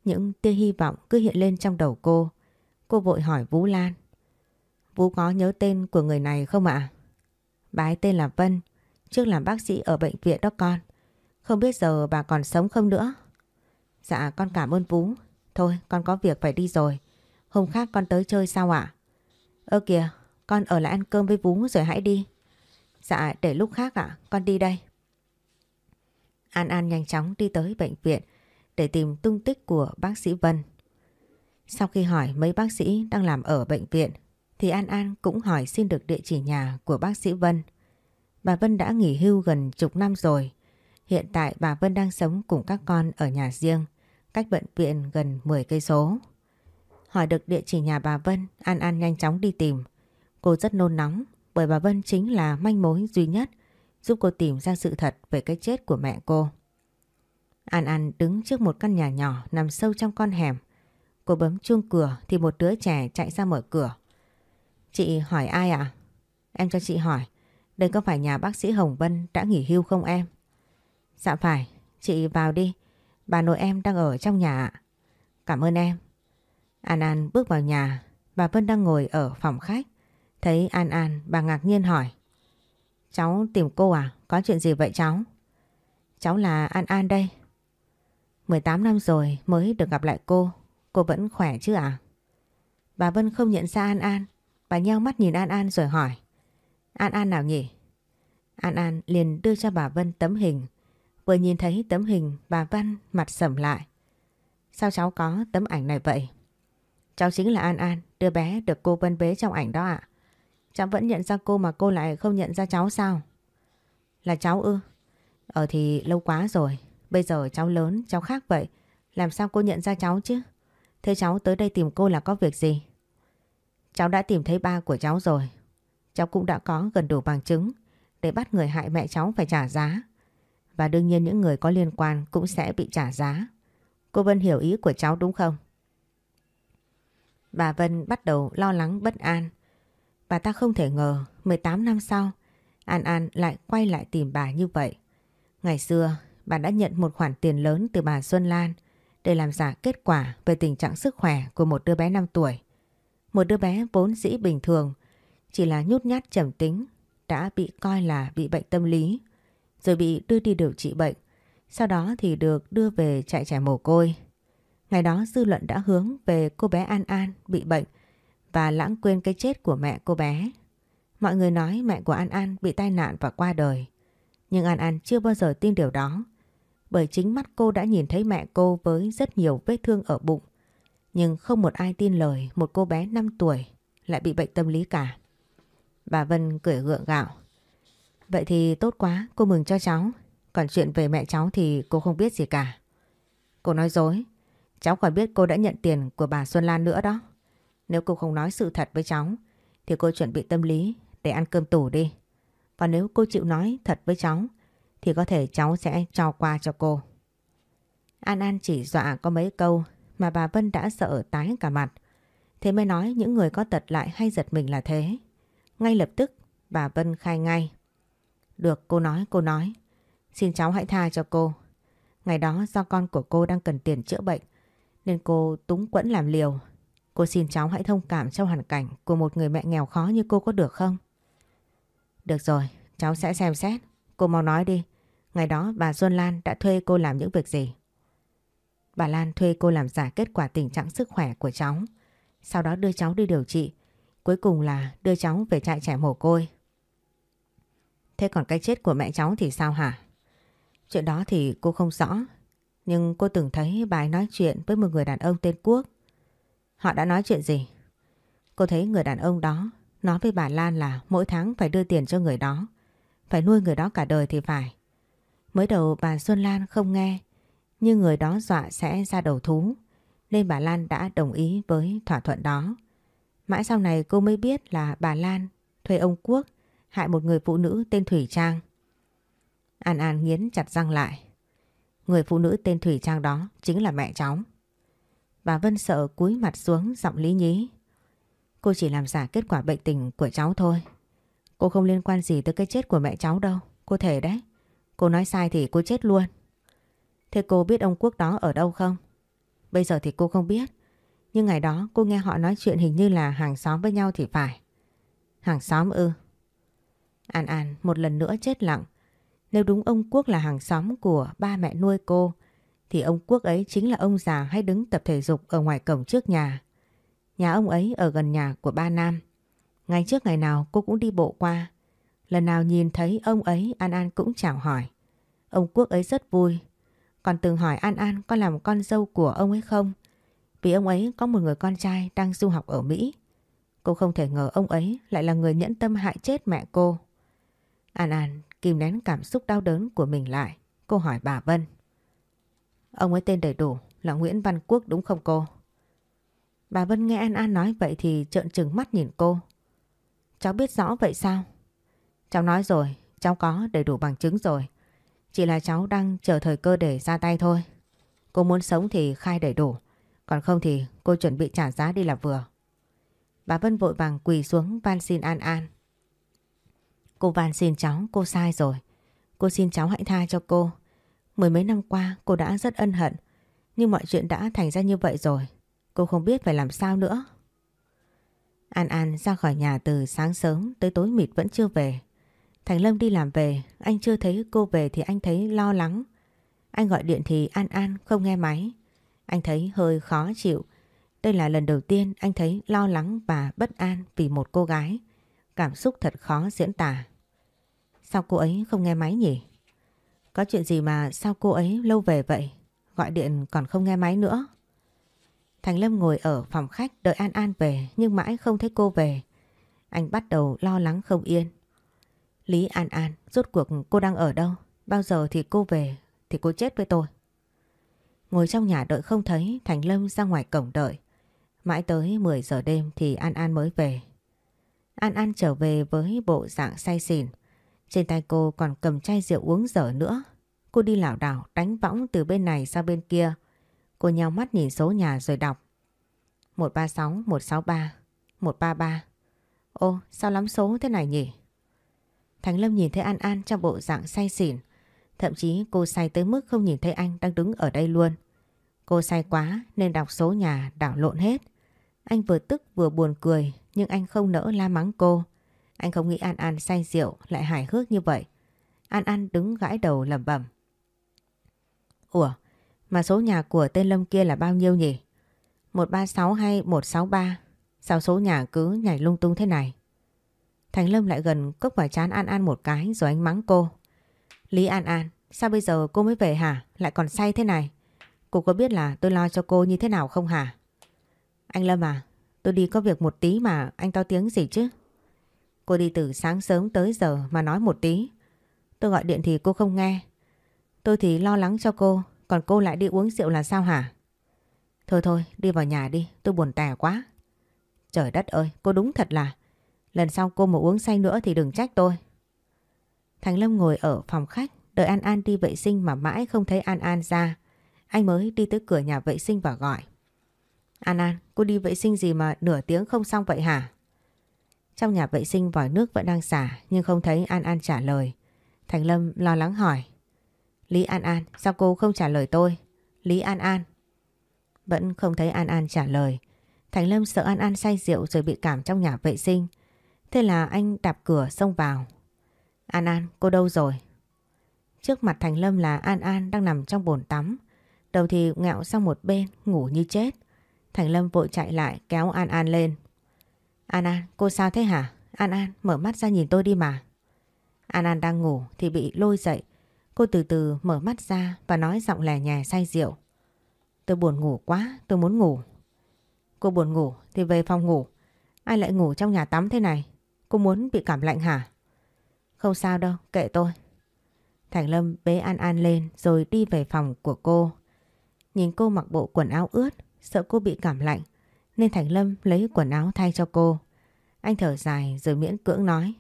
Những tia hy vọng cứ hiện lên trong đầu cô. Cô vội hỏi Vũ Lan. Vũ có nhớ tên của người này không ạ? Bà ấy tên là Vân, trước làm bác sĩ ở bệnh viện đó con. Không biết giờ bà còn sống không nữa? Dạ con cảm ơn Vũ. Thôi con có việc phải đi rồi. Hôm khác con tới chơi sao ạ? Ơ kìa, con ở lại ăn cơm với Vũ rồi hãy đi. Dạ để lúc khác ạ, con đi đây. An An nhanh chóng đi tới bệnh viện để tìm tung tích của bác sĩ Vân. Sau khi hỏi mấy bác sĩ đang làm ở bệnh viện thì An An cũng hỏi xin được địa chỉ nhà của bác sĩ Vân. Bà Vân đã nghỉ hưu gần chục năm rồi. Hiện tại bà Vân đang sống cùng các con ở nhà riêng, cách bệnh viện gần 10 cây số. Hỏi được địa chỉ nhà bà Vân, An An nhanh chóng đi tìm. Cô rất nôn nóng bởi bà Vân chính là manh mối duy nhất giúp cô tìm ra sự thật về cái chết của mẹ cô. An An đứng trước một căn nhà nhỏ nằm sâu trong con hẻm. Cô bấm chuông cửa thì một đứa trẻ chạy ra mở cửa. Chị hỏi ai ạ? Em cho chị hỏi, đây có phải nhà bác sĩ Hồng Vân đã nghỉ hưu không em? Dạ phải, chị vào đi, bà nội em đang ở trong nhà ạ. Cảm ơn em. An An bước vào nhà, bà Vân đang ngồi ở phòng khách. Thấy An An, bà ngạc nhiên hỏi. Cháu tìm cô à? Có chuyện gì vậy cháu? Cháu là An An đây. 18 năm rồi mới được gặp lại cô. Cô vẫn khỏe chứ à? Bà Vân không nhận ra An An. Bà nheo mắt nhìn An An rồi hỏi. An An nào nhỉ? An An liền đưa cho bà Vân tấm hình. Vừa nhìn thấy tấm hình bà Vân mặt sầm lại. Sao cháu có tấm ảnh này vậy? Cháu chính là An An, đứa bé được cô Vân bế trong ảnh đó ạ. Cháu vẫn nhận ra cô mà cô lại không nhận ra cháu sao? Là cháu ư? Ờ thì lâu quá rồi. Bây giờ cháu lớn, cháu khác vậy. Làm sao cô nhận ra cháu chứ? Thế cháu tới đây tìm cô là có việc gì? Cháu đã tìm thấy ba của cháu rồi. Cháu cũng đã có gần đủ bằng chứng để bắt người hại mẹ cháu phải trả giá. Và đương nhiên những người có liên quan cũng sẽ bị trả giá. Cô Vân hiểu ý của cháu đúng không? Bà Vân bắt đầu lo lắng bất an. Bà ta không thể ngờ 18 năm sau An An lại quay lại tìm bà như vậy. Ngày xưa bà đã nhận một khoản tiền lớn từ bà Xuân Lan để làm giả kết quả về tình trạng sức khỏe của một đứa bé 5 tuổi. Một đứa bé vốn dĩ bình thường, chỉ là nhút nhát trầm tính, đã bị coi là bị bệnh tâm lý, rồi bị đưa đi điều trị bệnh. Sau đó thì được đưa về trại trẻ mồ côi. Ngày đó dư luận đã hướng về cô bé An An bị bệnh và lãng quên cái chết của mẹ cô bé. Mọi người nói mẹ của An An bị tai nạn và qua đời. Nhưng An An chưa bao giờ tin điều đó. Bởi chính mắt cô đã nhìn thấy mẹ cô với rất nhiều vết thương ở bụng. Nhưng không một ai tin lời một cô bé 5 tuổi lại bị bệnh tâm lý cả. Bà Vân cười gượng gạo. Vậy thì tốt quá, cô mừng cho cháu. Còn chuyện về mẹ cháu thì cô không biết gì cả. Cô nói dối. Cháu còn biết cô đã nhận tiền của bà Xuân Lan nữa đó. Nếu cô không nói sự thật với cháu thì cô chuẩn bị tâm lý để ăn cơm tủ đi. và nếu cô chịu nói thật với cháu thì có thể cháu sẽ cho qua cho cô. An An chỉ dọa có mấy câu mà bà Vân đã sợ tái cả mặt. Thế mới nói những người có tật lại hay giật mình là thế. Ngay lập tức bà Vân khai ngay. Được cô nói cô nói. Xin cháu hãy tha cho cô. Ngày đó do con của cô đang cần tiền chữa bệnh nên cô túng quẫn làm liều. Cô xin cháu hãy thông cảm cho hoàn cảnh của một người mẹ nghèo khó như cô có được không? Được rồi, cháu sẽ xem xét. Cô mau nói đi. Ngày đó bà Xuân Lan đã thuê cô làm những việc gì? Bà Lan thuê cô làm giả kết quả tình trạng sức khỏe của cháu. Sau đó đưa cháu đi điều trị. Cuối cùng là đưa cháu về trại trẻ mồ côi. Thế còn cái chết của mẹ cháu thì sao hả? Chuyện đó thì cô không rõ. Nhưng cô từng thấy bà ấy nói chuyện với một người đàn ông tên Quốc. Họ đã nói chuyện gì? Cô thấy người đàn ông đó nói với bà Lan là mỗi tháng phải đưa tiền cho người đó. Phải nuôi người đó cả đời thì phải. Mới đầu bà Xuân Lan không nghe, nhưng người đó dọa sẽ ra đầu thú, nên bà Lan đã đồng ý với thỏa thuận đó. Mãi sau này cô mới biết là bà Lan thuê ông Quốc hại một người phụ nữ tên Thủy Trang. An An nghiến chặt răng lại. Người phụ nữ tên Thủy Trang đó chính là mẹ cháu. Bà Vân sợ cúi mặt xuống giọng lý nhí. Cô chỉ làm giả kết quả bệnh tình của cháu thôi. Cô không liên quan gì tới cái chết của mẹ cháu đâu. Cô thể đấy. Cô nói sai thì cô chết luôn. Thế cô biết ông Quốc đó ở đâu không? Bây giờ thì cô không biết. Nhưng ngày đó cô nghe họ nói chuyện hình như là hàng xóm với nhau thì phải. Hàng xóm ư? An An một lần nữa chết lặng. Nếu đúng ông Quốc là hàng xóm của ba mẹ nuôi cô, thì ông Quốc ấy chính là ông già hay đứng tập thể dục ở ngoài cổng trước nhà. Nhà ông ấy ở gần nhà của ba Nam. Ngày trước ngày nào cô cũng đi bộ qua. Lần nào nhìn thấy ông ấy, An An cũng chào hỏi. Ông Quốc ấy rất vui. Còn từng hỏi An An có làm con dâu của ông ấy không? Vì ông ấy có một người con trai đang du học ở Mỹ. Cô không thể ngờ ông ấy lại là người nhẫn tâm hại chết mẹ cô. An An kìm nén cảm xúc đau đớn của mình lại. Cô hỏi bà Vân. Ông ấy tên đầy đủ, là Nguyễn Văn Quốc đúng không cô? Bà Vân nghe An An nói vậy thì trợn trừng mắt nhìn cô. Cháu biết rõ vậy sao? Cháu nói rồi, cháu có đầy đủ bằng chứng rồi. Chỉ là cháu đang chờ thời cơ để ra tay thôi. Cô muốn sống thì khai đầy đủ. Còn không thì cô chuẩn bị trả giá đi là vừa. Bà Vân vội vàng quỳ xuống van xin An An. Cô van xin cháu, cô sai rồi. Cô xin cháu hãy tha cho cô. Mười mấy năm qua cô đã rất ân hận. Nhưng mọi chuyện đã thành ra như vậy rồi. Cô không biết phải làm sao nữa. An An ra khỏi nhà từ sáng sớm tới tối mịt vẫn chưa về. Thành Lâm đi làm về, anh chưa thấy cô về thì anh thấy lo lắng. Anh gọi điện thì An An không nghe máy. Anh thấy hơi khó chịu. Đây là lần đầu tiên anh thấy lo lắng và bất an vì một cô gái. Cảm xúc thật khó diễn tả. Sao cô ấy không nghe máy nhỉ? Có chuyện gì mà sao cô ấy lâu về vậy? Gọi điện còn không nghe máy nữa. Thành Lâm ngồi ở phòng khách đợi An An về nhưng mãi không thấy cô về. Anh bắt đầu lo lắng không yên. Lý An An, rốt cuộc cô đang ở đâu? Bao giờ thì cô về thì cô chết với tôi. Ngồi trong nhà đợi không thấy Thành Lâm ra ngoài cổng đợi. Mãi tới 10 giờ đêm thì An An mới về. An An trở về với bộ dạng say xỉn. Trên tay cô còn cầm chai rượu uống dở nữa. Cô đi lảo đảo đánh võng từ bên này sang bên kia. Cô nheo mắt nhìn số nhà rồi đọc. 136, 163, 133. Ô, sao lắm số thế này nhỉ? Thánh Lâm nhìn thấy An An trong bộ dạng say xỉn. Thậm chí cô say tới mức không nhìn thấy anh đang đứng ở đây luôn. Cô say quá nên đọc số nhà đảo lộn hết. Anh vừa tức vừa buồn cười nhưng anh không nỡ la mắng cô. Anh không nghĩ An An say rượu lại hài hước như vậy. An An đứng gãi đầu lẩm bẩm. Ủa, mà số nhà của tên Lâm kia là bao nhiêu nhỉ? 136 hay 163? Sao số nhà cứ nhảy lung tung thế này? Thành Lâm lại gần cốc vào chán An An một cái rồi anh mắng cô. Lý An An, sao bây giờ cô mới về hả? Lại còn say thế này. Cô có biết là tôi lo cho cô như thế nào không hả? Anh Lâm à, tôi đi có việc một tí mà anh to tiếng gì chứ? Cô đi từ sáng sớm tới giờ mà nói một tí. Tôi gọi điện thì cô không nghe. Tôi thì lo lắng cho cô, còn cô lại đi uống rượu là sao hả? Thôi thôi, đi vào nhà đi, tôi buồn tẻ quá. Trời đất ơi, cô đúng thật là Lần sau cô mà uống say nữa thì đừng trách tôi. Thành Lâm ngồi ở phòng khách đợi An An đi vệ sinh mà mãi không thấy An An ra. Anh mới đi tới cửa nhà vệ sinh và gọi. An An, cô đi vệ sinh gì mà nửa tiếng không xong vậy hả? Trong nhà vệ sinh vòi nước vẫn đang xả nhưng không thấy An An trả lời. Thành Lâm lo lắng hỏi. Lý An An, sao cô không trả lời tôi? Lý An An. Vẫn không thấy An An trả lời. Thành Lâm sợ An An say rượu rồi bị cảm trong nhà vệ sinh. Thế là anh đạp cửa xông vào. An An, cô đâu rồi? Trước mặt Thành Lâm là An An đang nằm trong bồn tắm. Đầu thì ngẹo sang một bên, ngủ như chết. Thành Lâm vội chạy lại kéo An An lên. An An, cô sao thế hả? An An, mở mắt ra nhìn tôi đi mà. An An đang ngủ thì bị lôi dậy. Cô từ từ mở mắt ra và nói giọng lè nhè say rượu. Tôi buồn ngủ quá, tôi muốn ngủ. Cô buồn ngủ thì về phòng ngủ. Ai lại ngủ trong nhà tắm thế này? Cô muốn bị cảm lạnh hả? Không sao đâu, kệ tôi. Thành Lâm bế An An lên rồi đi về phòng của cô. Nhìn cô mặc bộ quần áo ướt, sợ cô bị cảm lạnh, nên Thành Lâm lấy quần áo thay cho cô. Anh thở dài rồi miễn cưỡng nói.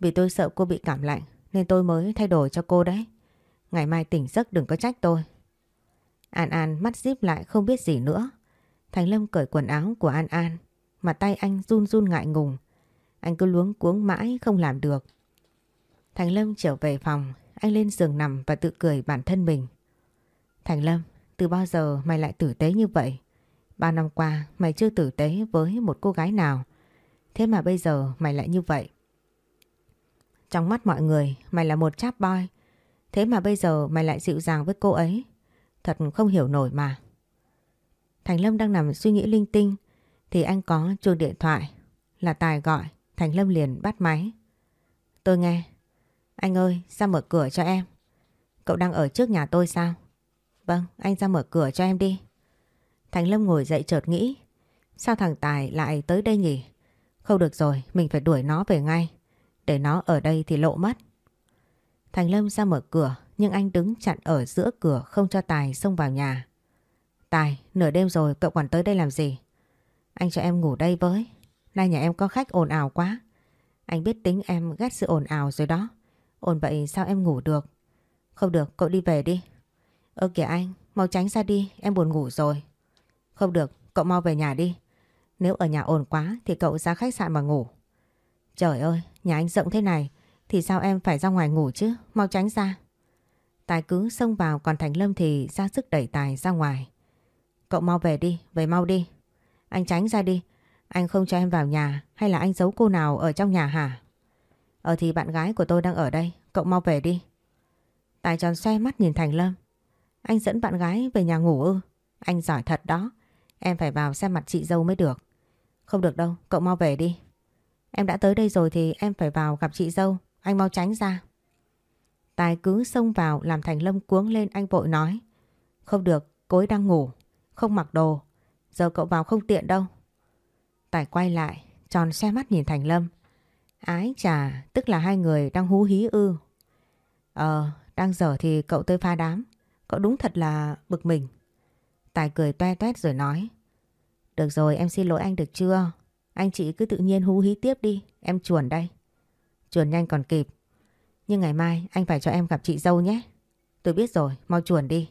Vì tôi sợ cô bị cảm lạnh nên tôi mới thay đổi cho cô đấy. Ngày mai tỉnh giấc đừng có trách tôi. An An mắt díp lại không biết gì nữa. Thành Lâm cởi quần áo của An An, mà tay anh run run ngại ngùng. Anh cứ luống cuống mãi không làm được. Thành Lâm trở về phòng, anh lên giường nằm và tự cười bản thân mình. Thành Lâm, Từ bao giờ mày lại tử tế như vậy? Ba năm qua mày chưa tử tế với một cô gái nào. Thế mà bây giờ mày lại như vậy. Trong mắt mọi người, mày là một chap boy. Thế mà bây giờ mày lại dịu dàng với cô ấy. Thật không hiểu nổi mà. Thành Lâm đang nằm suy nghĩ linh tinh thì anh có chuông điện thoại. Là Tài gọi. Thành Lâm liền bắt máy. Tôi nghe. Anh ơi, ra mở cửa cho em. Cậu đang ở trước nhà tôi sao? Vâng anh ra mở cửa cho em đi. Thành Lâm ngồi dậy chợt nghĩ. Sao thằng Tài lại tới đây nhỉ? Không được rồi, mình phải đuổi nó về ngay. Để nó ở đây thì lộ mất. Thành Lâm ra mở cửa nhưng anh đứng chặn ở giữa cửa không cho Tài xông vào nhà. Tài, nửa đêm rồi cậu còn tới đây làm gì? Anh cho em ngủ đây với. Nay nhà em có khách ồn ào quá. Anh biết tính em ghét sự ồn ào rồi đó. Ồn vậy sao em ngủ được? Không được, cậu đi về đi. Ơ kìa anh, mau tránh ra đi, em buồn ngủ rồi. Không được, cậu mau về nhà đi. Nếu ở nhà ồn quá thì cậu ra khách sạn mà ngủ. Trời ơi, nhà anh rộng thế này thì sao em phải ra ngoài ngủ chứ, mau tránh ra. Tài cứ xông vào còn Thành Lâm thì ra sức đẩy Tài ra ngoài. Cậu mau về đi, về mau đi. Anh tránh ra đi, anh không cho em vào nhà hay là anh giấu cô nào ở trong nhà hả? Ờ thì bạn gái của tôi đang ở đây, cậu mau về đi. Tài tròn xoay mắt nhìn Thành Lâm. Anh dẫn bạn gái về nhà ngủ ư? Anh giỏi thật đó. Em phải vào xem mặt chị dâu mới được. Không được đâu, cậu mau về đi. Em đã tới đây rồi thì em phải vào gặp chị dâu. Anh mau tránh ra. Tài cứ xông vào làm Thành Lâm cuống lên anh vội nói. Không được, cối đang ngủ. Không mặc đồ. Giờ cậu vào không tiện đâu. Tài quay lại, tròn xe mắt nhìn Thành Lâm. Ái chà, tức là hai người đang hú hí ư. Ờ, đang dở thì cậu tới pha đám. Cậu đúng thật là bực mình. Tài cười toe toét rồi nói. Được rồi em xin lỗi anh được chưa? Anh chị cứ tự nhiên hú hí tiếp đi, em chuồn đây. Chuồn nhanh còn kịp. Nhưng ngày mai anh phải cho em gặp chị dâu nhé. Tôi biết rồi, mau chuồn đi.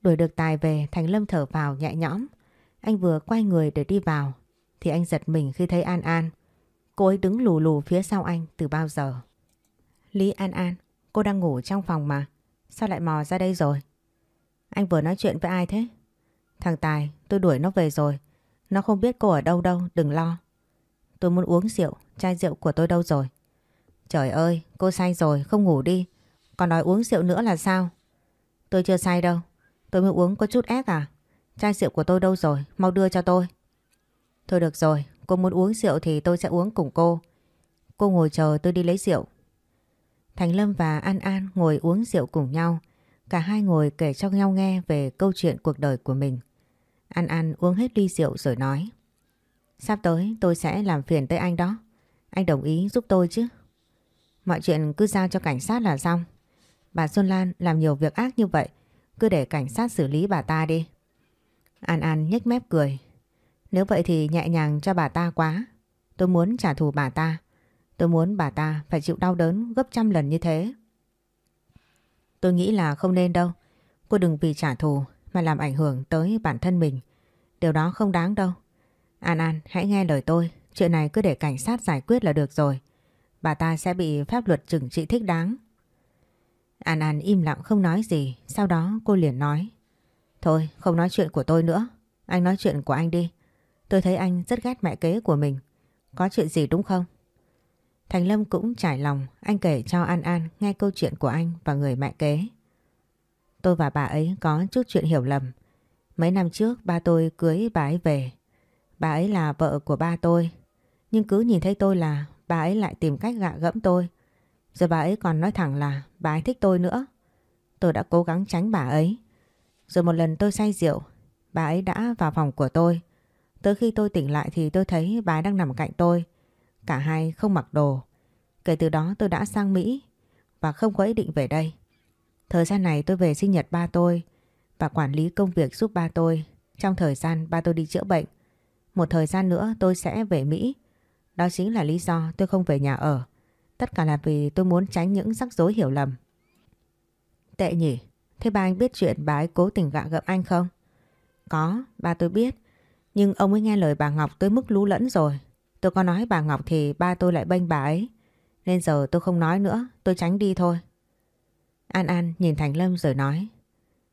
Đuổi được Tài về, Thành Lâm thở vào nhẹ nhõm. Anh vừa quay người để đi vào, thì anh giật mình khi thấy An An. Cô ấy đứng lù lù phía sau anh từ bao giờ. Lý An An, cô đang ngủ trong phòng mà. Sao lại mò ra đây rồi? Anh vừa nói chuyện với ai thế? Thằng Tài, tôi đuổi nó về rồi. Nó không biết cô ở đâu đâu, đừng lo. Tôi muốn uống rượu, chai rượu của tôi đâu rồi? Trời ơi, cô say rồi, không ngủ đi. Còn nói uống rượu nữa là sao? Tôi chưa say đâu. Tôi mới uống có chút ép à? Chai rượu của tôi đâu rồi? Mau đưa cho tôi. Thôi được rồi, cô muốn uống rượu thì tôi sẽ uống cùng cô. Cô ngồi chờ tôi đi lấy rượu. Thành Lâm và An An ngồi uống rượu cùng nhau. Cả hai ngồi kể cho nhau nghe về câu chuyện cuộc đời của mình. An An uống hết ly rượu rồi nói. Sắp tới tôi sẽ làm phiền tới anh đó. Anh đồng ý giúp tôi chứ. Mọi chuyện cứ giao cho cảnh sát là xong. Bà Xuân Lan làm nhiều việc ác như vậy. Cứ để cảnh sát xử lý bà ta đi. An An nhếch mép cười. Nếu vậy thì nhẹ nhàng cho bà ta quá. Tôi muốn trả thù bà ta. Tôi muốn bà ta phải chịu đau đớn gấp trăm lần như thế. Tôi nghĩ là không nên đâu. Cô đừng vì trả thù mà làm ảnh hưởng tới bản thân mình. Điều đó không đáng đâu. An An, hãy nghe lời tôi. Chuyện này cứ để cảnh sát giải quyết là được rồi. Bà ta sẽ bị pháp luật trừng trị thích đáng. An An im lặng không nói gì. Sau đó cô liền nói. Thôi, không nói chuyện của tôi nữa. Anh nói chuyện của anh đi. Tôi thấy anh rất ghét mẹ kế của mình. Có chuyện gì đúng không? Thành Lâm cũng trải lòng, anh kể cho An An nghe câu chuyện của anh và người mẹ kế. Tôi và bà ấy có chút chuyện hiểu lầm. Mấy năm trước ba tôi cưới bà ấy về. Bà ấy là vợ của ba tôi. Nhưng cứ nhìn thấy tôi là bà ấy lại tìm cách gạ gẫm tôi. Rồi bà ấy còn nói thẳng là bà ấy thích tôi nữa. Tôi đã cố gắng tránh bà ấy. Rồi một lần tôi say rượu, bà ấy đã vào phòng của tôi. Tới khi tôi tỉnh lại thì tôi thấy bà ấy đang nằm cạnh tôi. Cả hai không mặc đồ. Kể từ đó tôi đã sang Mỹ và không có ý định về đây. Thời gian này tôi về sinh nhật ba tôi và quản lý công việc giúp ba tôi trong thời gian ba tôi đi chữa bệnh. Một thời gian nữa tôi sẽ về Mỹ. Đó chính là lý do tôi không về nhà ở. Tất cả là vì tôi muốn tránh những rắc rối hiểu lầm. Tệ nhỉ? Thế ba anh biết chuyện bà ấy cố tình gạ gẫm anh không? Có, ba tôi biết. Nhưng ông ấy nghe lời bà Ngọc tới mức lú lẫn rồi. Tôi có nói bà Ngọc thì ba tôi lại bênh bà ấy. Nên giờ tôi không nói nữa, tôi tránh đi thôi. An An nhìn Thành Lâm rồi nói.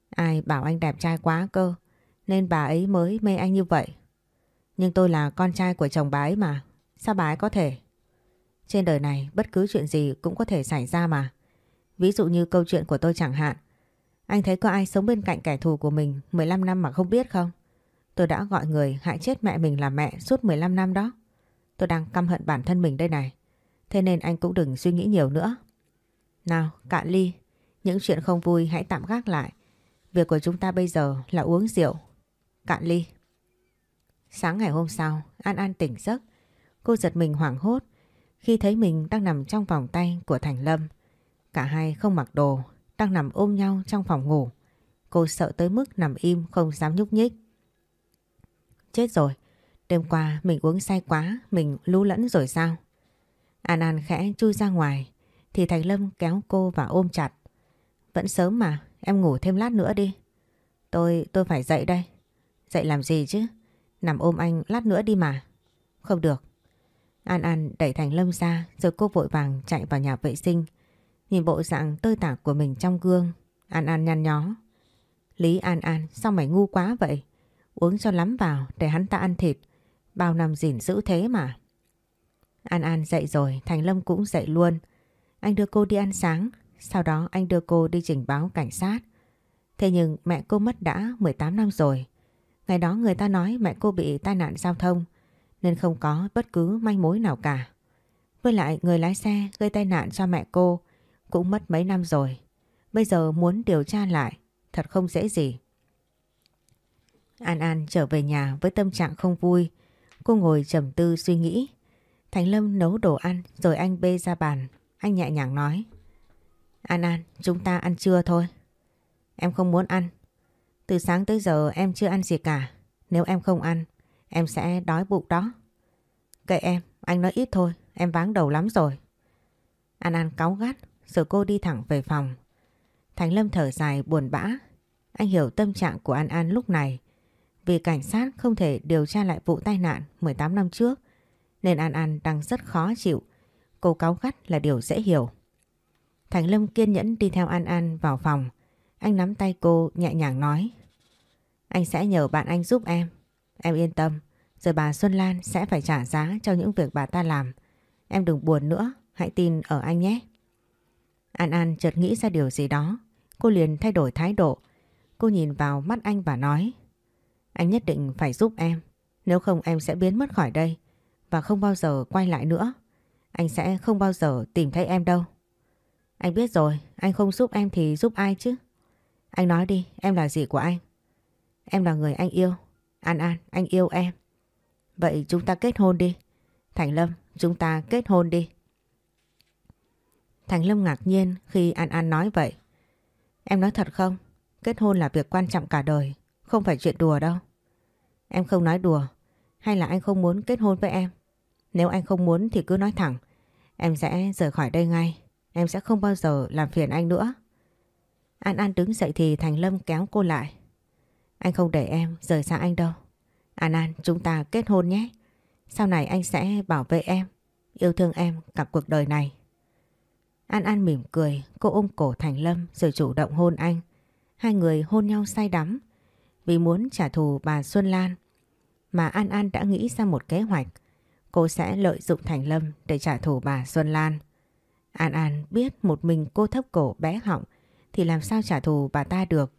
Ai bảo anh đẹp trai quá cơ, nên bà ấy mới mê anh như vậy. Nhưng tôi là con trai của chồng bà ấy mà, sao bà ấy có thể? Trên đời này bất cứ chuyện gì cũng có thể xảy ra mà. Ví dụ như câu chuyện của tôi chẳng hạn. Anh thấy có ai sống bên cạnh kẻ thù của mình 15 năm mà không biết không? Tôi đã gọi người hại chết mẹ mình là mẹ suốt 15 năm đó. Tôi đang căm hận bản thân mình đây này. Thế nên anh cũng đừng suy nghĩ nhiều nữa. Nào, cạn ly. Những chuyện không vui hãy tạm gác lại. Việc của chúng ta bây giờ là uống rượu. Cạn ly. Sáng ngày hôm sau, An An tỉnh giấc. Cô giật mình hoảng hốt khi thấy mình đang nằm trong vòng tay của Thành Lâm. Cả hai không mặc đồ, đang nằm ôm nhau trong phòng ngủ. Cô sợ tới mức nằm im không dám nhúc nhích. Chết rồi, đêm qua mình uống say quá, mình lú lẫn rồi sao? An An khẽ chui ra ngoài, thì Thành Lâm kéo cô và ôm chặt. Vẫn sớm mà, em ngủ thêm lát nữa đi. Tôi, tôi phải dậy đây. Dậy làm gì chứ? Nằm ôm anh lát nữa đi mà. Không được. An An đẩy Thành Lâm ra rồi cô vội vàng chạy vào nhà vệ sinh. Nhìn bộ dạng tơi tả của mình trong gương. An An nhăn nhó. Lý An An sao mày ngu quá vậy? Uống cho lắm vào để hắn ta ăn thịt. Bao năm gìn giữ thế mà. An An dậy rồi, Thành Lâm cũng dậy luôn. Anh đưa cô đi ăn sáng, sau đó anh đưa cô đi trình báo cảnh sát. Thế nhưng mẹ cô mất đã 18 năm rồi. Ngày đó người ta nói mẹ cô bị tai nạn giao thông, nên không có bất cứ manh mối nào cả. Với lại người lái xe gây tai nạn cho mẹ cô cũng mất mấy năm rồi. Bây giờ muốn điều tra lại, thật không dễ gì. An An trở về nhà với tâm trạng không vui. Cô ngồi trầm tư suy nghĩ. Thành Lâm nấu đồ ăn, rồi anh bê ra bàn. Anh nhẹ nhàng nói. An An, chúng ta ăn trưa thôi. Em không muốn ăn. Từ sáng tới giờ em chưa ăn gì cả. Nếu em không ăn, em sẽ đói bụng đó. Kệ em, anh nói ít thôi, em váng đầu lắm rồi. An An cáu gắt, rồi cô đi thẳng về phòng. Thành Lâm thở dài buồn bã. Anh hiểu tâm trạng của An An lúc này. Vì cảnh sát không thể điều tra lại vụ tai nạn 18 năm trước, nên An An đang rất khó chịu. Cô cáu gắt là điều dễ hiểu. Thành Lâm kiên nhẫn đi theo An An vào phòng. Anh nắm tay cô, nhẹ nhàng nói. Anh sẽ nhờ bạn anh giúp em. Em yên tâm. Rồi bà Xuân Lan sẽ phải trả giá cho những việc bà ta làm. Em đừng buồn nữa. Hãy tin ở anh nhé. An An chợt nghĩ ra điều gì đó. Cô liền thay đổi thái độ. Cô nhìn vào mắt anh và nói. Anh nhất định phải giúp em. Nếu không em sẽ biến mất khỏi đây. Và không bao giờ quay lại nữa. Anh sẽ không bao giờ tìm thấy em đâu. Anh biết rồi, anh không giúp em thì giúp ai chứ? Anh nói đi, em là gì của anh? Em là người anh yêu. An An, anh yêu em. Vậy chúng ta kết hôn đi. Thành Lâm, chúng ta kết hôn đi. Thành Lâm ngạc nhiên khi An An nói vậy. Em nói thật không? Kết hôn là việc quan trọng cả đời, không phải chuyện đùa đâu. Em không nói đùa, hay là anh không muốn kết hôn với em? Nếu anh không muốn thì cứ nói thẳng, em sẽ rời khỏi đây ngay. Em sẽ không bao giờ làm phiền anh nữa. An An đứng dậy thì Thành Lâm kéo cô lại. Anh không để em rời xa anh đâu. An An chúng ta kết hôn nhé. Sau này anh sẽ bảo vệ em, yêu thương em cả cuộc đời này. An An mỉm cười, cô ôm cổ Thành Lâm rồi chủ động hôn anh. Hai người hôn nhau say đắm vì muốn trả thù bà Xuân Lan. Mà An An đã nghĩ ra một kế hoạch. Cô sẽ lợi dụng Thành Lâm để trả thù bà Xuân Lan. An An biết một mình cô thấp cổ bé họng thì làm sao trả thù bà ta được.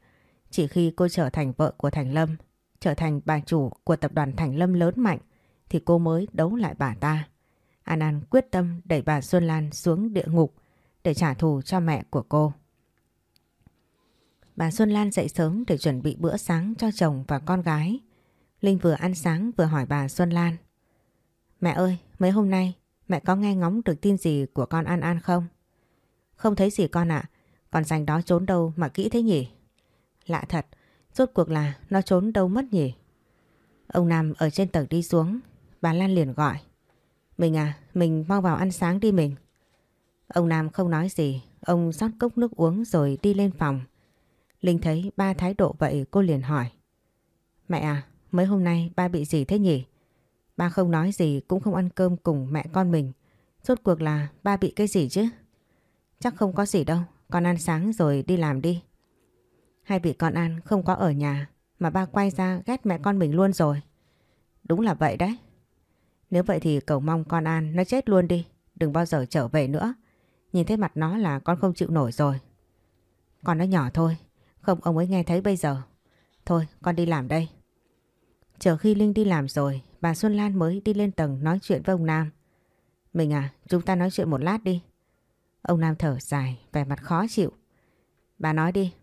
Chỉ khi cô trở thành vợ của Thành Lâm, trở thành bà chủ của tập đoàn Thành Lâm lớn mạnh thì cô mới đấu lại bà ta. An An quyết tâm đẩy bà Xuân Lan xuống địa ngục để trả thù cho mẹ của cô. Bà Xuân Lan dậy sớm để chuẩn bị bữa sáng cho chồng và con gái. Linh vừa ăn sáng vừa hỏi bà Xuân Lan. Mẹ ơi, mấy hôm nay Mẹ có nghe ngóng được tin gì của con An An không? Không thấy gì con ạ. Còn dành đó trốn đâu mà kỹ thế nhỉ? Lạ thật. Rốt cuộc là nó trốn đâu mất nhỉ? Ông Nam ở trên tầng đi xuống. Bà Lan liền gọi. Mình à, mình mau vào ăn sáng đi mình. Ông Nam không nói gì. Ông rót cốc nước uống rồi đi lên phòng. Linh thấy ba thái độ vậy cô liền hỏi. Mẹ à, mấy hôm nay ba bị gì thế nhỉ? Ba không nói gì cũng không ăn cơm cùng mẹ con mình. Rốt cuộc là ba bị cái gì chứ? Chắc không có gì đâu, con ăn sáng rồi đi làm đi. Hai vị con An không có ở nhà mà ba quay ra ghét mẹ con mình luôn rồi. Đúng là vậy đấy. Nếu vậy thì cầu mong con An nó chết luôn đi. Đừng bao giờ trở về nữa. Nhìn thấy mặt nó là con không chịu nổi rồi. Con nó nhỏ thôi. Không ông ấy nghe thấy bây giờ. Thôi con đi làm đây. Chờ khi Linh đi làm rồi, bà Xuân Lan mới đi lên tầng nói chuyện với ông Nam. Mình à, chúng ta nói chuyện một lát đi. Ông Nam thở dài, vẻ mặt khó chịu. Bà nói đi.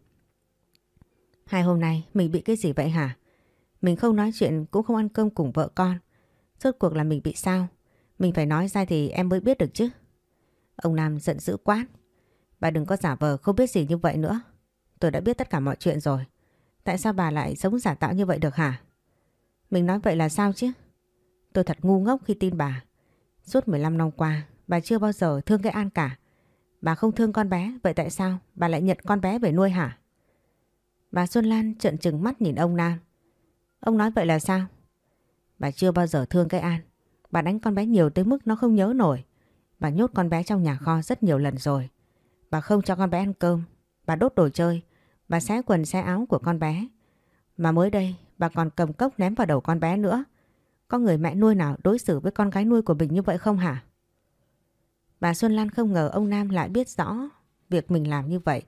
Hai hôm nay mình bị cái gì vậy hả? Mình không nói chuyện cũng không ăn cơm cùng vợ con. Rốt cuộc là mình bị sao? Mình phải nói ra thì em mới biết được chứ. Ông Nam giận dữ quát. Bà đừng có giả vờ không biết gì như vậy nữa. Tôi đã biết tất cả mọi chuyện rồi. Tại sao bà lại sống giả tạo như vậy được hả? Mình nói vậy là sao chứ? Tôi thật ngu ngốc khi tin bà. Suốt 15 năm qua, bà chưa bao giờ thương cái An cả. Bà không thương con bé, vậy tại sao bà lại nhận con bé về nuôi hả? Bà Xuân Lan trợn trừng mắt nhìn ông Nam. Ông nói vậy là sao? Bà chưa bao giờ thương cái An. Bà đánh con bé nhiều tới mức nó không nhớ nổi. Bà nhốt con bé trong nhà kho rất nhiều lần rồi. Bà không cho con bé ăn cơm. Bà đốt đồ chơi. Bà xé quần xé áo của con bé. Mà mới đây bà còn cầm cốc ném vào đầu con bé nữa. Có người mẹ nuôi nào đối xử với con gái nuôi của mình như vậy không hả? Bà Xuân Lan không ngờ ông Nam lại biết rõ việc mình làm như vậy.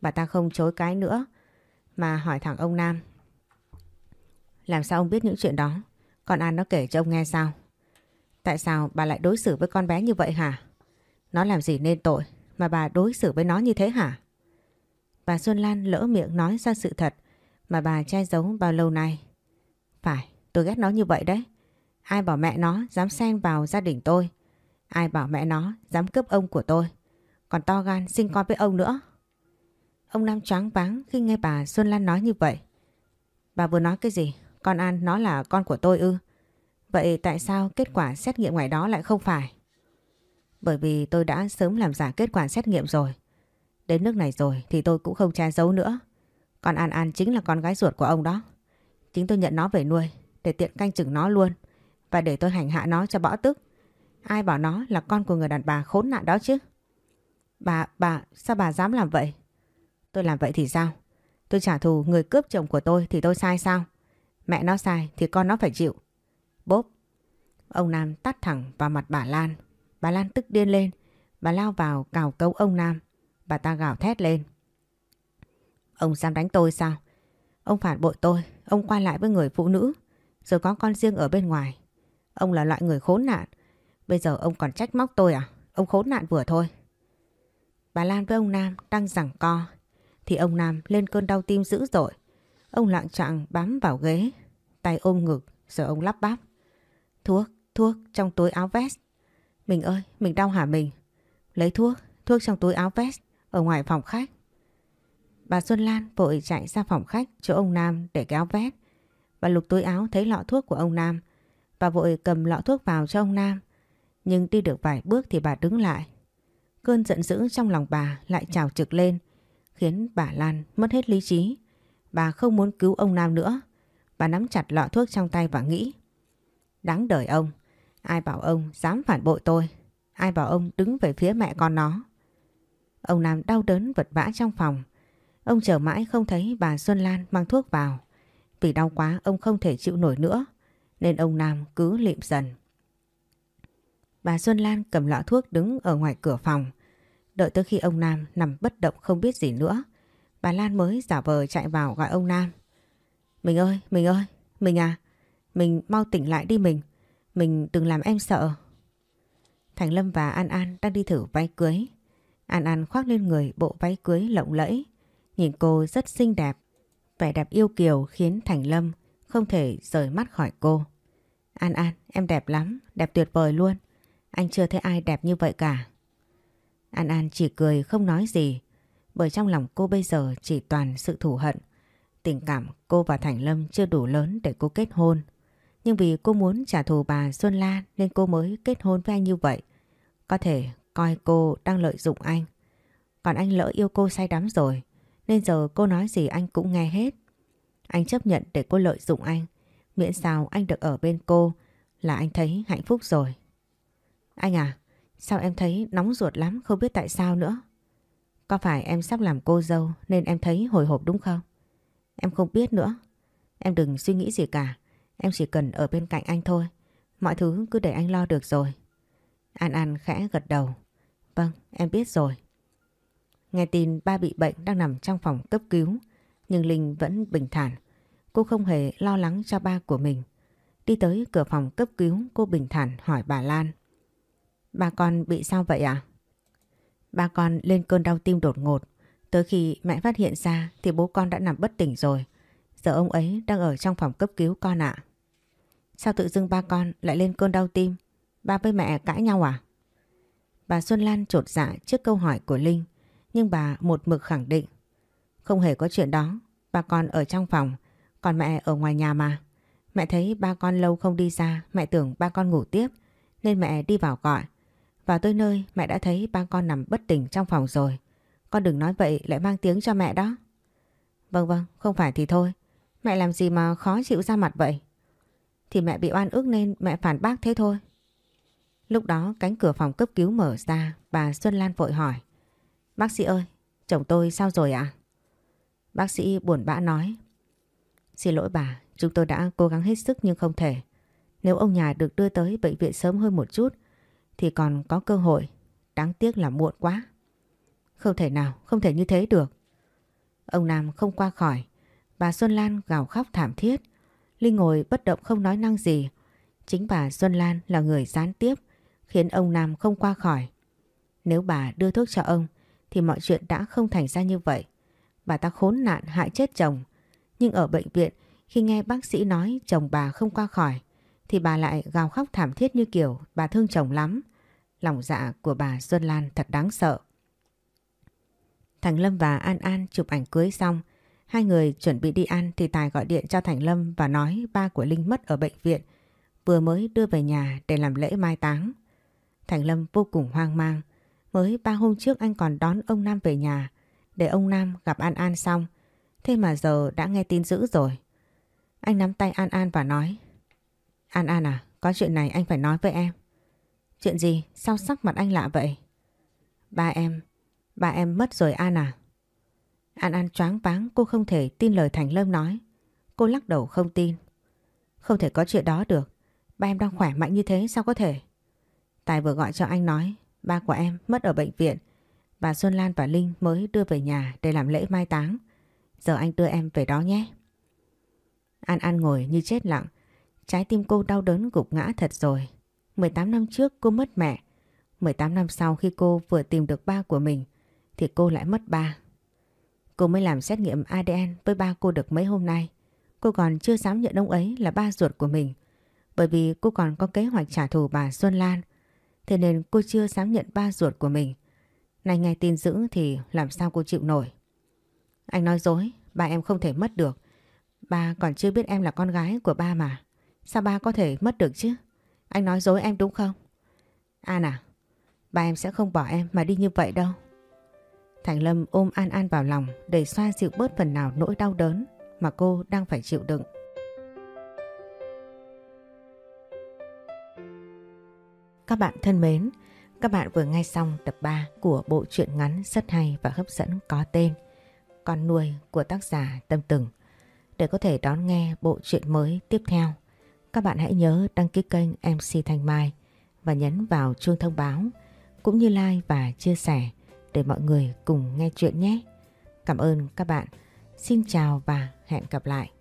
Bà ta không chối cái nữa mà hỏi thẳng ông Nam. Làm sao ông biết những chuyện đó? Con An nó kể cho ông nghe sao? Tại sao bà lại đối xử với con bé như vậy hả? Nó làm gì nên tội mà bà đối xử với nó như thế hả? Bà Xuân Lan lỡ miệng nói ra sự thật mà bà che giấu bao lâu nay. Phải, tôi ghét nó như vậy đấy. Ai bảo mẹ nó dám xen vào gia đình tôi? Ai bảo mẹ nó dám cướp ông của tôi? Còn to gan sinh con với ông nữa. Ông Nam choáng váng khi nghe bà Xuân Lan nói như vậy. Bà vừa nói cái gì? Con An, nó là con của tôi ư? Vậy tại sao kết quả xét nghiệm ngoài đó lại không phải? Bởi vì tôi đã sớm làm giả kết quả xét nghiệm rồi. Đến nước này rồi thì tôi cũng không che giấu nữa. Con An An chính là con gái ruột của ông đó. Chính tôi nhận nó về nuôi để tiện canh chừng nó luôn. Và để tôi hành hạ nó cho bỏ tức. Ai bảo nó là con của người đàn bà khốn nạn đó chứ? Bà, bà, sao bà dám làm vậy? Tôi làm vậy thì sao? Tôi trả thù người cướp chồng của tôi thì tôi sai sao? Mẹ nó sai thì con nó phải chịu. Bốp. Ông Nam tắt thẳng vào mặt bà Lan. Bà Lan tức điên lên. Bà lao vào cào cấu ông Nam. Bà ta gào thét lên. Ông dám đánh tôi sao? Ông phản bội tôi. Ông qua lại với người phụ nữ. Rồi có con riêng ở bên ngoài. Ông là loại người khốn nạn. Bây giờ ông còn trách móc tôi à? Ông khốn nạn vừa thôi. Bà Lan với ông Nam đang giằng co. Thì ông Nam lên cơn đau tim dữ dội. Ông lạng trạng bám vào ghế. Tay ôm ngực rồi ông lắp bắp. Thuốc, thuốc trong túi áo vest. Mình ơi, mình đau hả mình? Lấy thuốc, thuốc trong túi áo vest ở ngoài phòng khách. Bà Xuân Lan vội chạy ra phòng khách chỗ ông Nam để kéo vét. Bà lục túi áo thấy lọ thuốc của ông Nam. Bà vội cầm lọ thuốc vào cho ông Nam. Nhưng đi được vài bước thì bà đứng lại. Cơn giận dữ trong lòng bà lại trào trực lên. Khiến bà Lan mất hết lý trí. Bà không muốn cứu ông Nam nữa. Bà nắm chặt lọ thuốc trong tay và nghĩ. Đáng đời ông. Ai bảo ông dám phản bội tôi. Ai bảo ông đứng về phía mẹ con nó. Ông Nam đau đớn vật vã trong phòng. Ông chờ mãi không thấy bà Xuân Lan mang thuốc vào. Vì đau quá ông không thể chịu nổi nữa. Nên ông Nam cứ lịm dần. Bà Xuân Lan cầm lọ thuốc đứng ở ngoài cửa phòng. Đợi tới khi ông Nam nằm bất động không biết gì nữa. Bà Lan mới giả vờ chạy vào gọi ông Nam. Mình ơi, mình ơi, mình à, mình mau tỉnh lại đi mình. Mình đừng làm em sợ. Thành Lâm và An An đang đi thử váy cưới. An An khoác lên người bộ váy cưới lộng lẫy. Nhìn cô rất xinh đẹp. Vẻ đẹp yêu kiều khiến Thành Lâm không thể rời mắt khỏi cô. An An, em đẹp lắm, đẹp tuyệt vời luôn. Anh chưa thấy ai đẹp như vậy cả. An An chỉ cười không nói gì. Bởi trong lòng cô bây giờ chỉ toàn sự thù hận. Tình cảm cô và Thành Lâm chưa đủ lớn để cô kết hôn. Nhưng vì cô muốn trả thù bà Xuân Lan nên cô mới kết hôn với anh như vậy. Có thể coi cô đang lợi dụng anh. Còn anh lỡ yêu cô say đắm rồi nên giờ cô nói gì anh cũng nghe hết. Anh chấp nhận để cô lợi dụng anh. Miễn sao anh được ở bên cô là anh thấy hạnh phúc rồi. Anh à, sao em thấy nóng ruột lắm không biết tại sao nữa. Có phải em sắp làm cô dâu nên em thấy hồi hộp đúng không? Em không biết nữa. Em đừng suy nghĩ gì cả. Em chỉ cần ở bên cạnh anh thôi. Mọi thứ cứ để anh lo được rồi. An An khẽ gật đầu. Vâng, em biết rồi. Nghe tin ba bị bệnh đang nằm trong phòng cấp cứu. Nhưng Linh vẫn bình thản. Cô không hề lo lắng cho ba của mình. Đi tới cửa phòng cấp cứu, cô bình thản hỏi bà Lan. Ba con bị sao vậy ạ? À? Ba con lên cơn đau tim đột ngột. Tới khi mẹ phát hiện ra thì bố con đã nằm bất tỉnh rồi. Giờ ông ấy đang ở trong phòng cấp cứu con ạ. Sao tự dưng ba con lại lên cơn đau tim? Ba với mẹ cãi nhau à? Bà Xuân Lan trột dạ trước câu hỏi của Linh. Nhưng bà một mực khẳng định. Không hề có chuyện đó. Ba con ở trong phòng. Còn mẹ ở ngoài nhà mà. Mẹ thấy ba con lâu không đi ra. Mẹ tưởng ba con ngủ tiếp. Nên mẹ đi vào gọi. Vào tới nơi mẹ đã thấy ba con nằm bất tỉnh trong phòng rồi. Con đừng nói vậy lại mang tiếng cho mẹ đó. Vâng vâng, không phải thì thôi. Mẹ làm gì mà khó chịu ra mặt vậy? Thì mẹ bị oan ức nên mẹ phản bác thế thôi. Lúc đó cánh cửa phòng cấp cứu mở ra, bà Xuân Lan vội hỏi. Bác sĩ ơi, chồng tôi sao rồi ạ? Bác sĩ buồn bã nói. Xin lỗi bà, chúng tôi đã cố gắng hết sức nhưng không thể. Nếu ông nhà được đưa tới bệnh viện sớm hơn một chút thì còn có cơ hội. Đáng tiếc là muộn quá. Không thể nào, không thể như thế được. Ông Nam không qua khỏi. Bà Xuân Lan gào khóc thảm thiết. Linh ngồi bất động không nói năng gì. Chính bà Xuân Lan là người gián tiếp khiến ông Nam không qua khỏi. Nếu bà đưa thuốc cho ông thì mọi chuyện đã không thành ra như vậy. Bà ta khốn nạn hại chết chồng. Nhưng ở bệnh viện, khi nghe bác sĩ nói chồng bà không qua khỏi, thì bà lại gào khóc thảm thiết như kiểu bà thương chồng lắm. Lòng dạ của bà Xuân Lan thật đáng sợ. Thành Lâm và An An chụp ảnh cưới xong. Hai người chuẩn bị đi ăn thì Tài gọi điện cho Thành Lâm và nói ba của Linh mất ở bệnh viện. Vừa mới đưa về nhà để làm lễ mai táng. Thành Lâm vô cùng hoang mang. Mới ba hôm trước anh còn đón ông Nam về nhà để ông Nam gặp An An xong. Thế mà giờ đã nghe tin dữ rồi. Anh nắm tay An An và nói An An à, có chuyện này anh phải nói với em. Chuyện gì? Sao sắc mặt anh lạ vậy? Ba em, ba em mất rồi An à? An An choáng váng cô không thể tin lời Thành Lâm nói. Cô lắc đầu không tin. Không thể có chuyện đó được. Ba em đang khỏe mạnh như thế sao có thể? Tài vừa gọi cho anh nói ba của em mất ở bệnh viện. Bà Xuân Lan và Linh mới đưa về nhà để làm lễ mai táng. Giờ anh đưa em về đó nhé. An An ngồi như chết lặng. Trái tim cô đau đớn gục ngã thật rồi. 18 năm trước cô mất mẹ. 18 năm sau khi cô vừa tìm được ba của mình, thì cô lại mất ba. Cô mới làm xét nghiệm ADN với ba cô được mấy hôm nay. Cô còn chưa dám nhận ông ấy là ba ruột của mình. Bởi vì cô còn có kế hoạch trả thù bà Xuân Lan. Thế nên cô chưa dám nhận ba ruột của mình. Này nghe tin dữ thì làm sao cô chịu nổi. Anh nói dối, ba em không thể mất được. Ba còn chưa biết em là con gái của ba mà. Sao ba có thể mất được chứ? Anh nói dối em đúng không? An à, ba em sẽ không bỏ em mà đi như vậy đâu. Thành Lâm ôm An An vào lòng để xoa dịu bớt phần nào nỗi đau đớn mà cô đang phải chịu đựng. Các bạn thân mến, các bạn vừa nghe xong tập 3 của bộ truyện ngắn rất hay và hấp dẫn có tên Con nuôi của tác giả Tâm Từng. Để có thể đón nghe bộ truyện mới tiếp theo, các bạn hãy nhớ đăng ký kênh MC Thanh Mai và nhấn vào chuông thông báo cũng như like và chia sẻ để mọi người cùng nghe chuyện nhé. Cảm ơn các bạn. Xin chào và hẹn gặp lại.